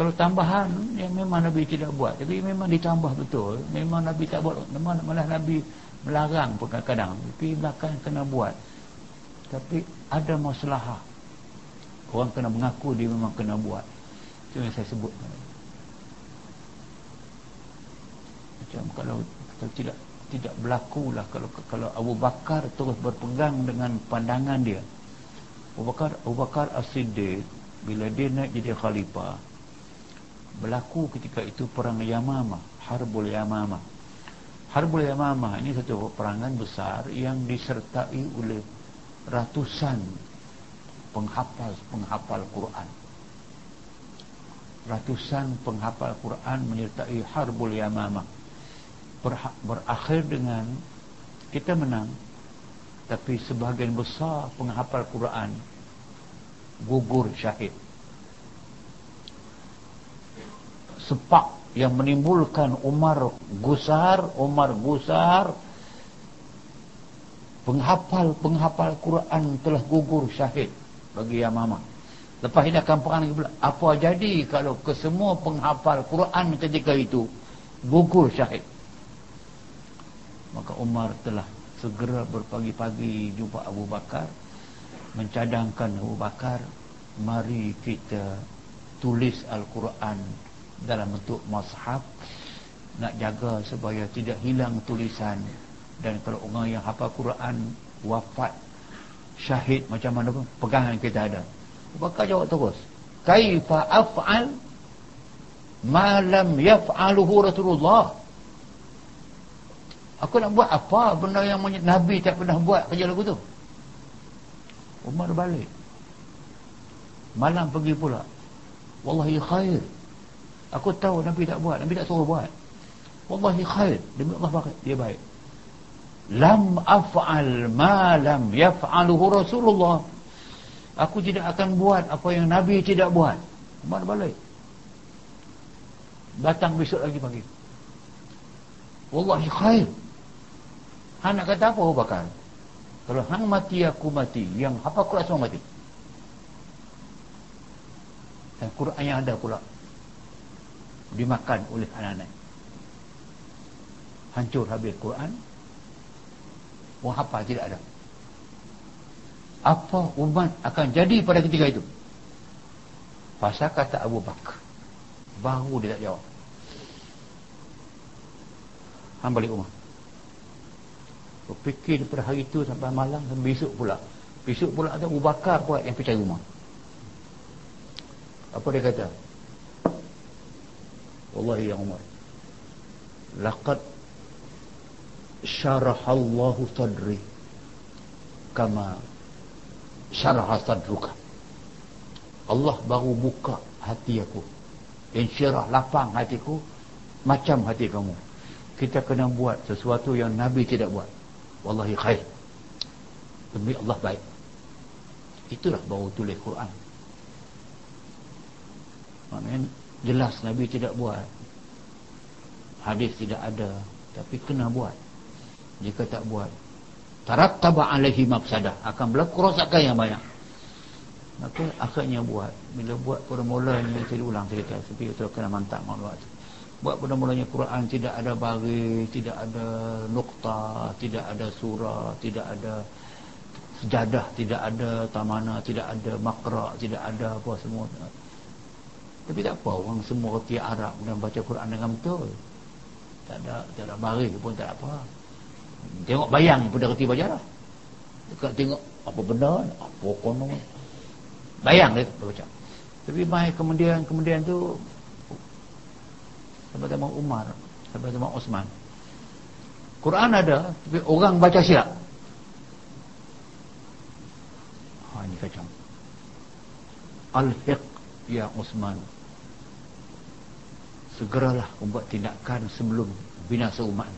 kalau tambahan yang memang Nabi tidak buat. Tapi memang ditambah betul. Memang Nabi tak buat. Memang malah Nabi melarang pun kadang-kadang. Tapi belakang kena buat. Tapi ada masalah orang kena mengaku dia memang kena buat. Itu yang saya sebut. Macam kalau, tidak tidak berlaku lah kalau kalau Abu Bakar terus berpegang dengan pandangan dia. Abu Bakar Abu Bakar As-Siddiq bila dia naik jadi khalifah berlaku ketika itu perang Yamamah Harbul Yamamah. Harbul Yamamah ini satu perangan besar yang disertai oleh ratusan penghafal-penghafal Quran. Ratusan penghafal Quran menyertai Harbul Yamamah. Berakhir dengan kita menang tapi sebahagian besar penghafal Quran gugur syahid. Sepak yang menimbulkan Umar gusar, Umar gusar penghafal-penghafal Quran telah gugur syahid bagi yang mama lepas ini akan perang lagi pula. Apa jadi kalau kesemua penghafal Quran ketika itu? Gugur syahid. Maka Umar telah segera berpagi-pagi jumpa Abu Bakar mencadangkan Abu Bakar mari kita tulis Al-Quran dalam bentuk mashaf nak jaga supaya tidak hilang tulisan. Dan kalau orang yang hafal Quran wafat syahid macam mana pun pegangan kita ada. Bakar jawab terus. Kaifa af'al ma lam yaf'aluhu Rasulullah? Aku nak buat apa benda yang Nabi tak pernah buat kerja lagu tu? Umar balik. Malam pergi pula. Wallahi khair. Aku tahu Nabi tak buat Nabi tak suruh buat. Wallahi khair. Demi Allah dia baik lam af'al ma lam yaf'aluhu Rasulullah. Aku tidak akan buat apa yang Nabi tidak buat. Umar balik. Datang besok lagi pagi. Wallahi khair. Hang nak kata apa Bakar? Kalau hang mati aku mati. Yang apa Quran semua mati? Dan Quran yang ada pula. Dimakan oleh anak-anak. Hancur habis Quran Orang hafal tidak ada. Apa umat akan jadi pada ketika itu? Pasal kata Abu Bakar. Baru dia tak jawab. Han balik rumah. Berfikir daripada hari itu sampai malam Sampai besok pula. Besok pula ada Abu Bakar buat yang percaya rumah. Apa dia kata? Wallahi ya Umar. Laqad syarahallahu sadri. Kama syaraha sadruka. Allah baru buka hati aku. Insyirah lapang hatiku macam hati kamu. Kita kena buat sesuatu yang Nabi tidak buat. Wallahi khair. Demi Allah baik. Itulah baru tulis Quran. Maknanya jelas Nabi tidak buat. Hadis tidak ada. Tapi kena buat jika tak buat tarattaba alaihi mafsadah. Akan berlaku rosakan yang banyak. Maka akhirnya buat. Bila buat pada mulanya saya ulang cerita tapi itu kena mantap maklumat buat pada mulanya Quran tidak ada bagi tidak ada nukta tidak ada surah tidak ada sejadah tidak ada tamana tidak ada makra tidak ada apa semua. Tapi tak apa orang semua reti Arab dan baca Quran dengan betul. Tak ada tak ada bagi pun tak apa tengok bayang pun dah lah dekat tengok apa benda apa konon bayang dia baca. Tapi mai kemudian kemudian tu sampai zaman Umar sampai zaman Osman. Quran ada tapi orang baca silap ha ini kacau. Al-hiq ya Osman. Segeralah membuat tindakan sebelum binasa umat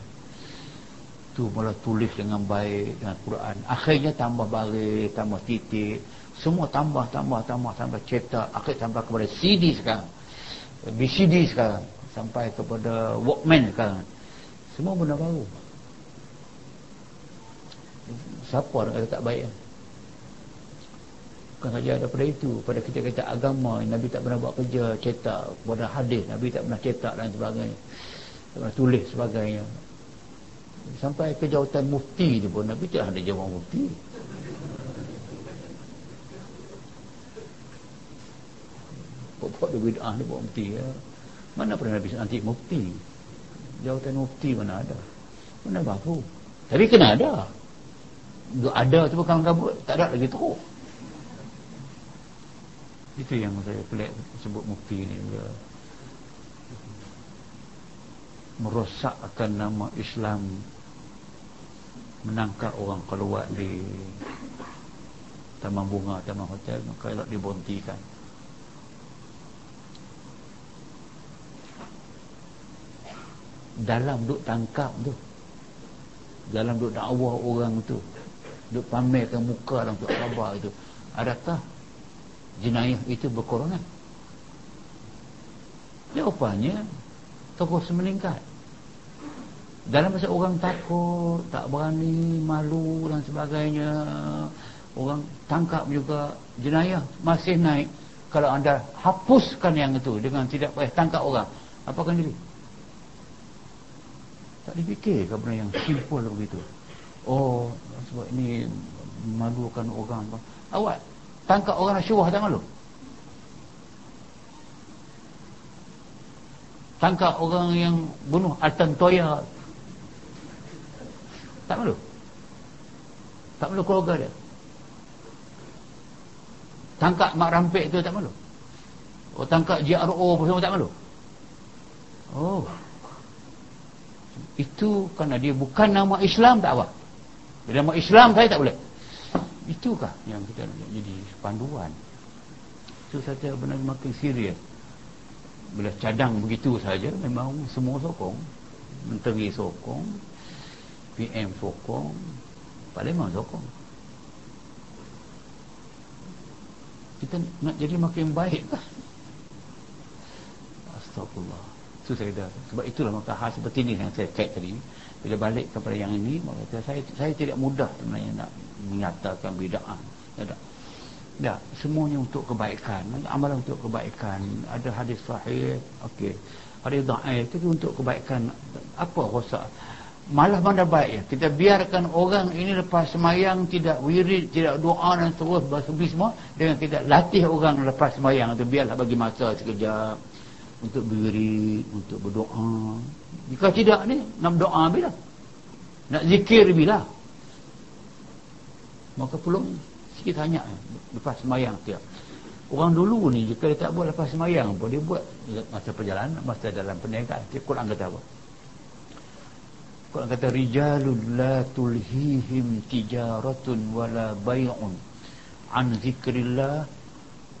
tu malah tulis dengan baik dengan Quran. Akhirnya tambah baris tambah titik. Semua tambah tambah tambah tambah cetak. Akhir tambah kepada CD sekarang. BCD sekarang. Sampai kepada Walkman sekarang. Semua benda baru. Siapa nak kata tak baik kan? bukan saja daripada itu pada kita kata agama Nabi tak pernah buat kerja cetak. Pada hadis Nabi tak pernah cetak dan sebagainya. Pernah tulis sebagainya sampai ke jawatan mufti tu pun Nabi tak ada jawatan mufti. Pokok dia bid'ah ni buat mufti ya. mana pernah Nabi nanti mufti? Jawatan mufti mana ada? Mana baru? Tapi kena ada. Ada tu bukan kabut tak ada lagi teruk. Itu yang saya pelik sebut mufti ni dia merosakkan nama Islam menangkap orang keluar di taman bunga, taman hotel maka elok dibontikan. Dalam duk tangkap tu dalam duk dakwah orang tu duk pamerkan muka dalam tu khabar itu adakah jenayah itu berkorona jawapannya terus meningkat dalam masa orang takut tak berani malu dan sebagainya orang tangkap juga jenayah masih naik. Kalau anda hapuskan yang itu dengan tidak payah tangkap orang apa akan jadi tak dipikir ke benda yang simple begitu? Oh sebab ini malukan orang. Awak tangkap orang syurah tak malu tangkap orang yang bunuh Altan Toya tak malu tak malu keluarga dia. Tangkap Mak Rampik tu tak malu oh, tangkap JRO pun semua tak malu oh. Itu kerana dia bukan nama Islam tak apa. Bila nama Islam saya tak boleh. Itukah yang kita nak jadi panduan? Itu saja benar makin serius. Bila cadang begitu saja memang semua sokong. Menteri sokong PM sokong parlimen sokong kita nak jadi makin baik kah astagfirullah itu saya dah sebab itulah maka hal seperti ini yang saya cek tadi bila balik kepada yang ini maka saya saya tidak mudah sebenarnya nak menyatakan bid'ah tidak Ya, semuanya untuk kebaikan. Amalan untuk kebaikan. Ada hadis sahih, okey. Hadis dhaif itu untuk kebaikan. Apa rosak? Malah mana baik. Ya kita biarkan orang ini lepas semayang tidak wirid tidak doa dan terus bersubi semua dengan kita latih orang lepas semayang itu biarlah bagi masa sekejap. Untuk wirid untuk berdoa. Jika tidak ni nak doa bila nak zikir bila maka pelung sikit tanya lepas semayang tiap orang dulu ni jika dia tak buat lepas semayang pun dia buat masa perjalanan masa dalam perniagaan. Dia kurang kata apa Quran kata rijalun la tulhihim tijaratun wala bay'un an zikrillah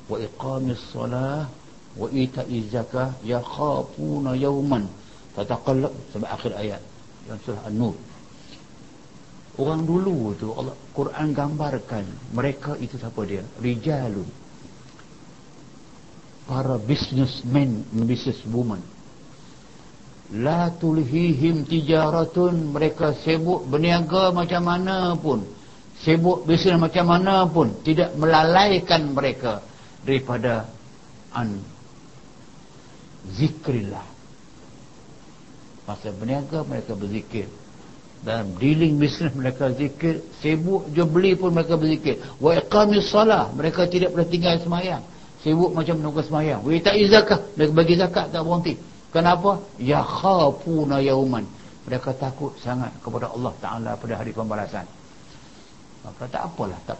wa iqamis salah wa ita'iz zakah yakhafuna yawman tataqallab sampai akhir ayat dalam surah An-Nur. Orang dulu tu Allah Quran gambarkan mereka itu siapa dia? Rijalun. Para businessmen, business woman La tulhihim tijaratun. Mereka sibuk berniaga macam mana pun. Sibuk bisnes macam mana pun. Tidak melalaikan mereka Daripada an Zikrillah. Masa berniaga mereka berzikir. Dalam dealing bisnes mereka zikir. Sibuk je beli pun mereka berzikir. Wa iqamis salah. Mereka tidak pernah tinggal semayang. Sibuk macam menunggu semayang. Wa ita'iz zakah mereka bagi zakat tak berhenti Kenapa? Ya khafuna yauman. Mereka takut sangat kepada Allah Taala pada hari pembalasan. Maka tak apalah tak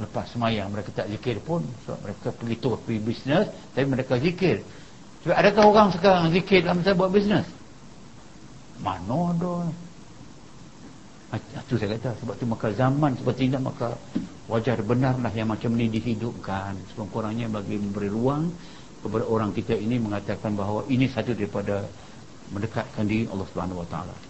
lepas semayang mereka tak zikir pun sebab mereka pergi tu pergi bisnes tapi mereka zikir. Sebab adakah orang sekarang zikir dalam masa buat bisnes? Mana ada? Itu saya kata sebab tu maka zaman seperti ini maka wajar benarlah yang macam ni dihidupkan sekurang-kurangnya bagi memberi ruang kepada orang kita ini mengatakan bahawa ini satu daripada mendekatkan diri Allah Subhanahu Wa Taala.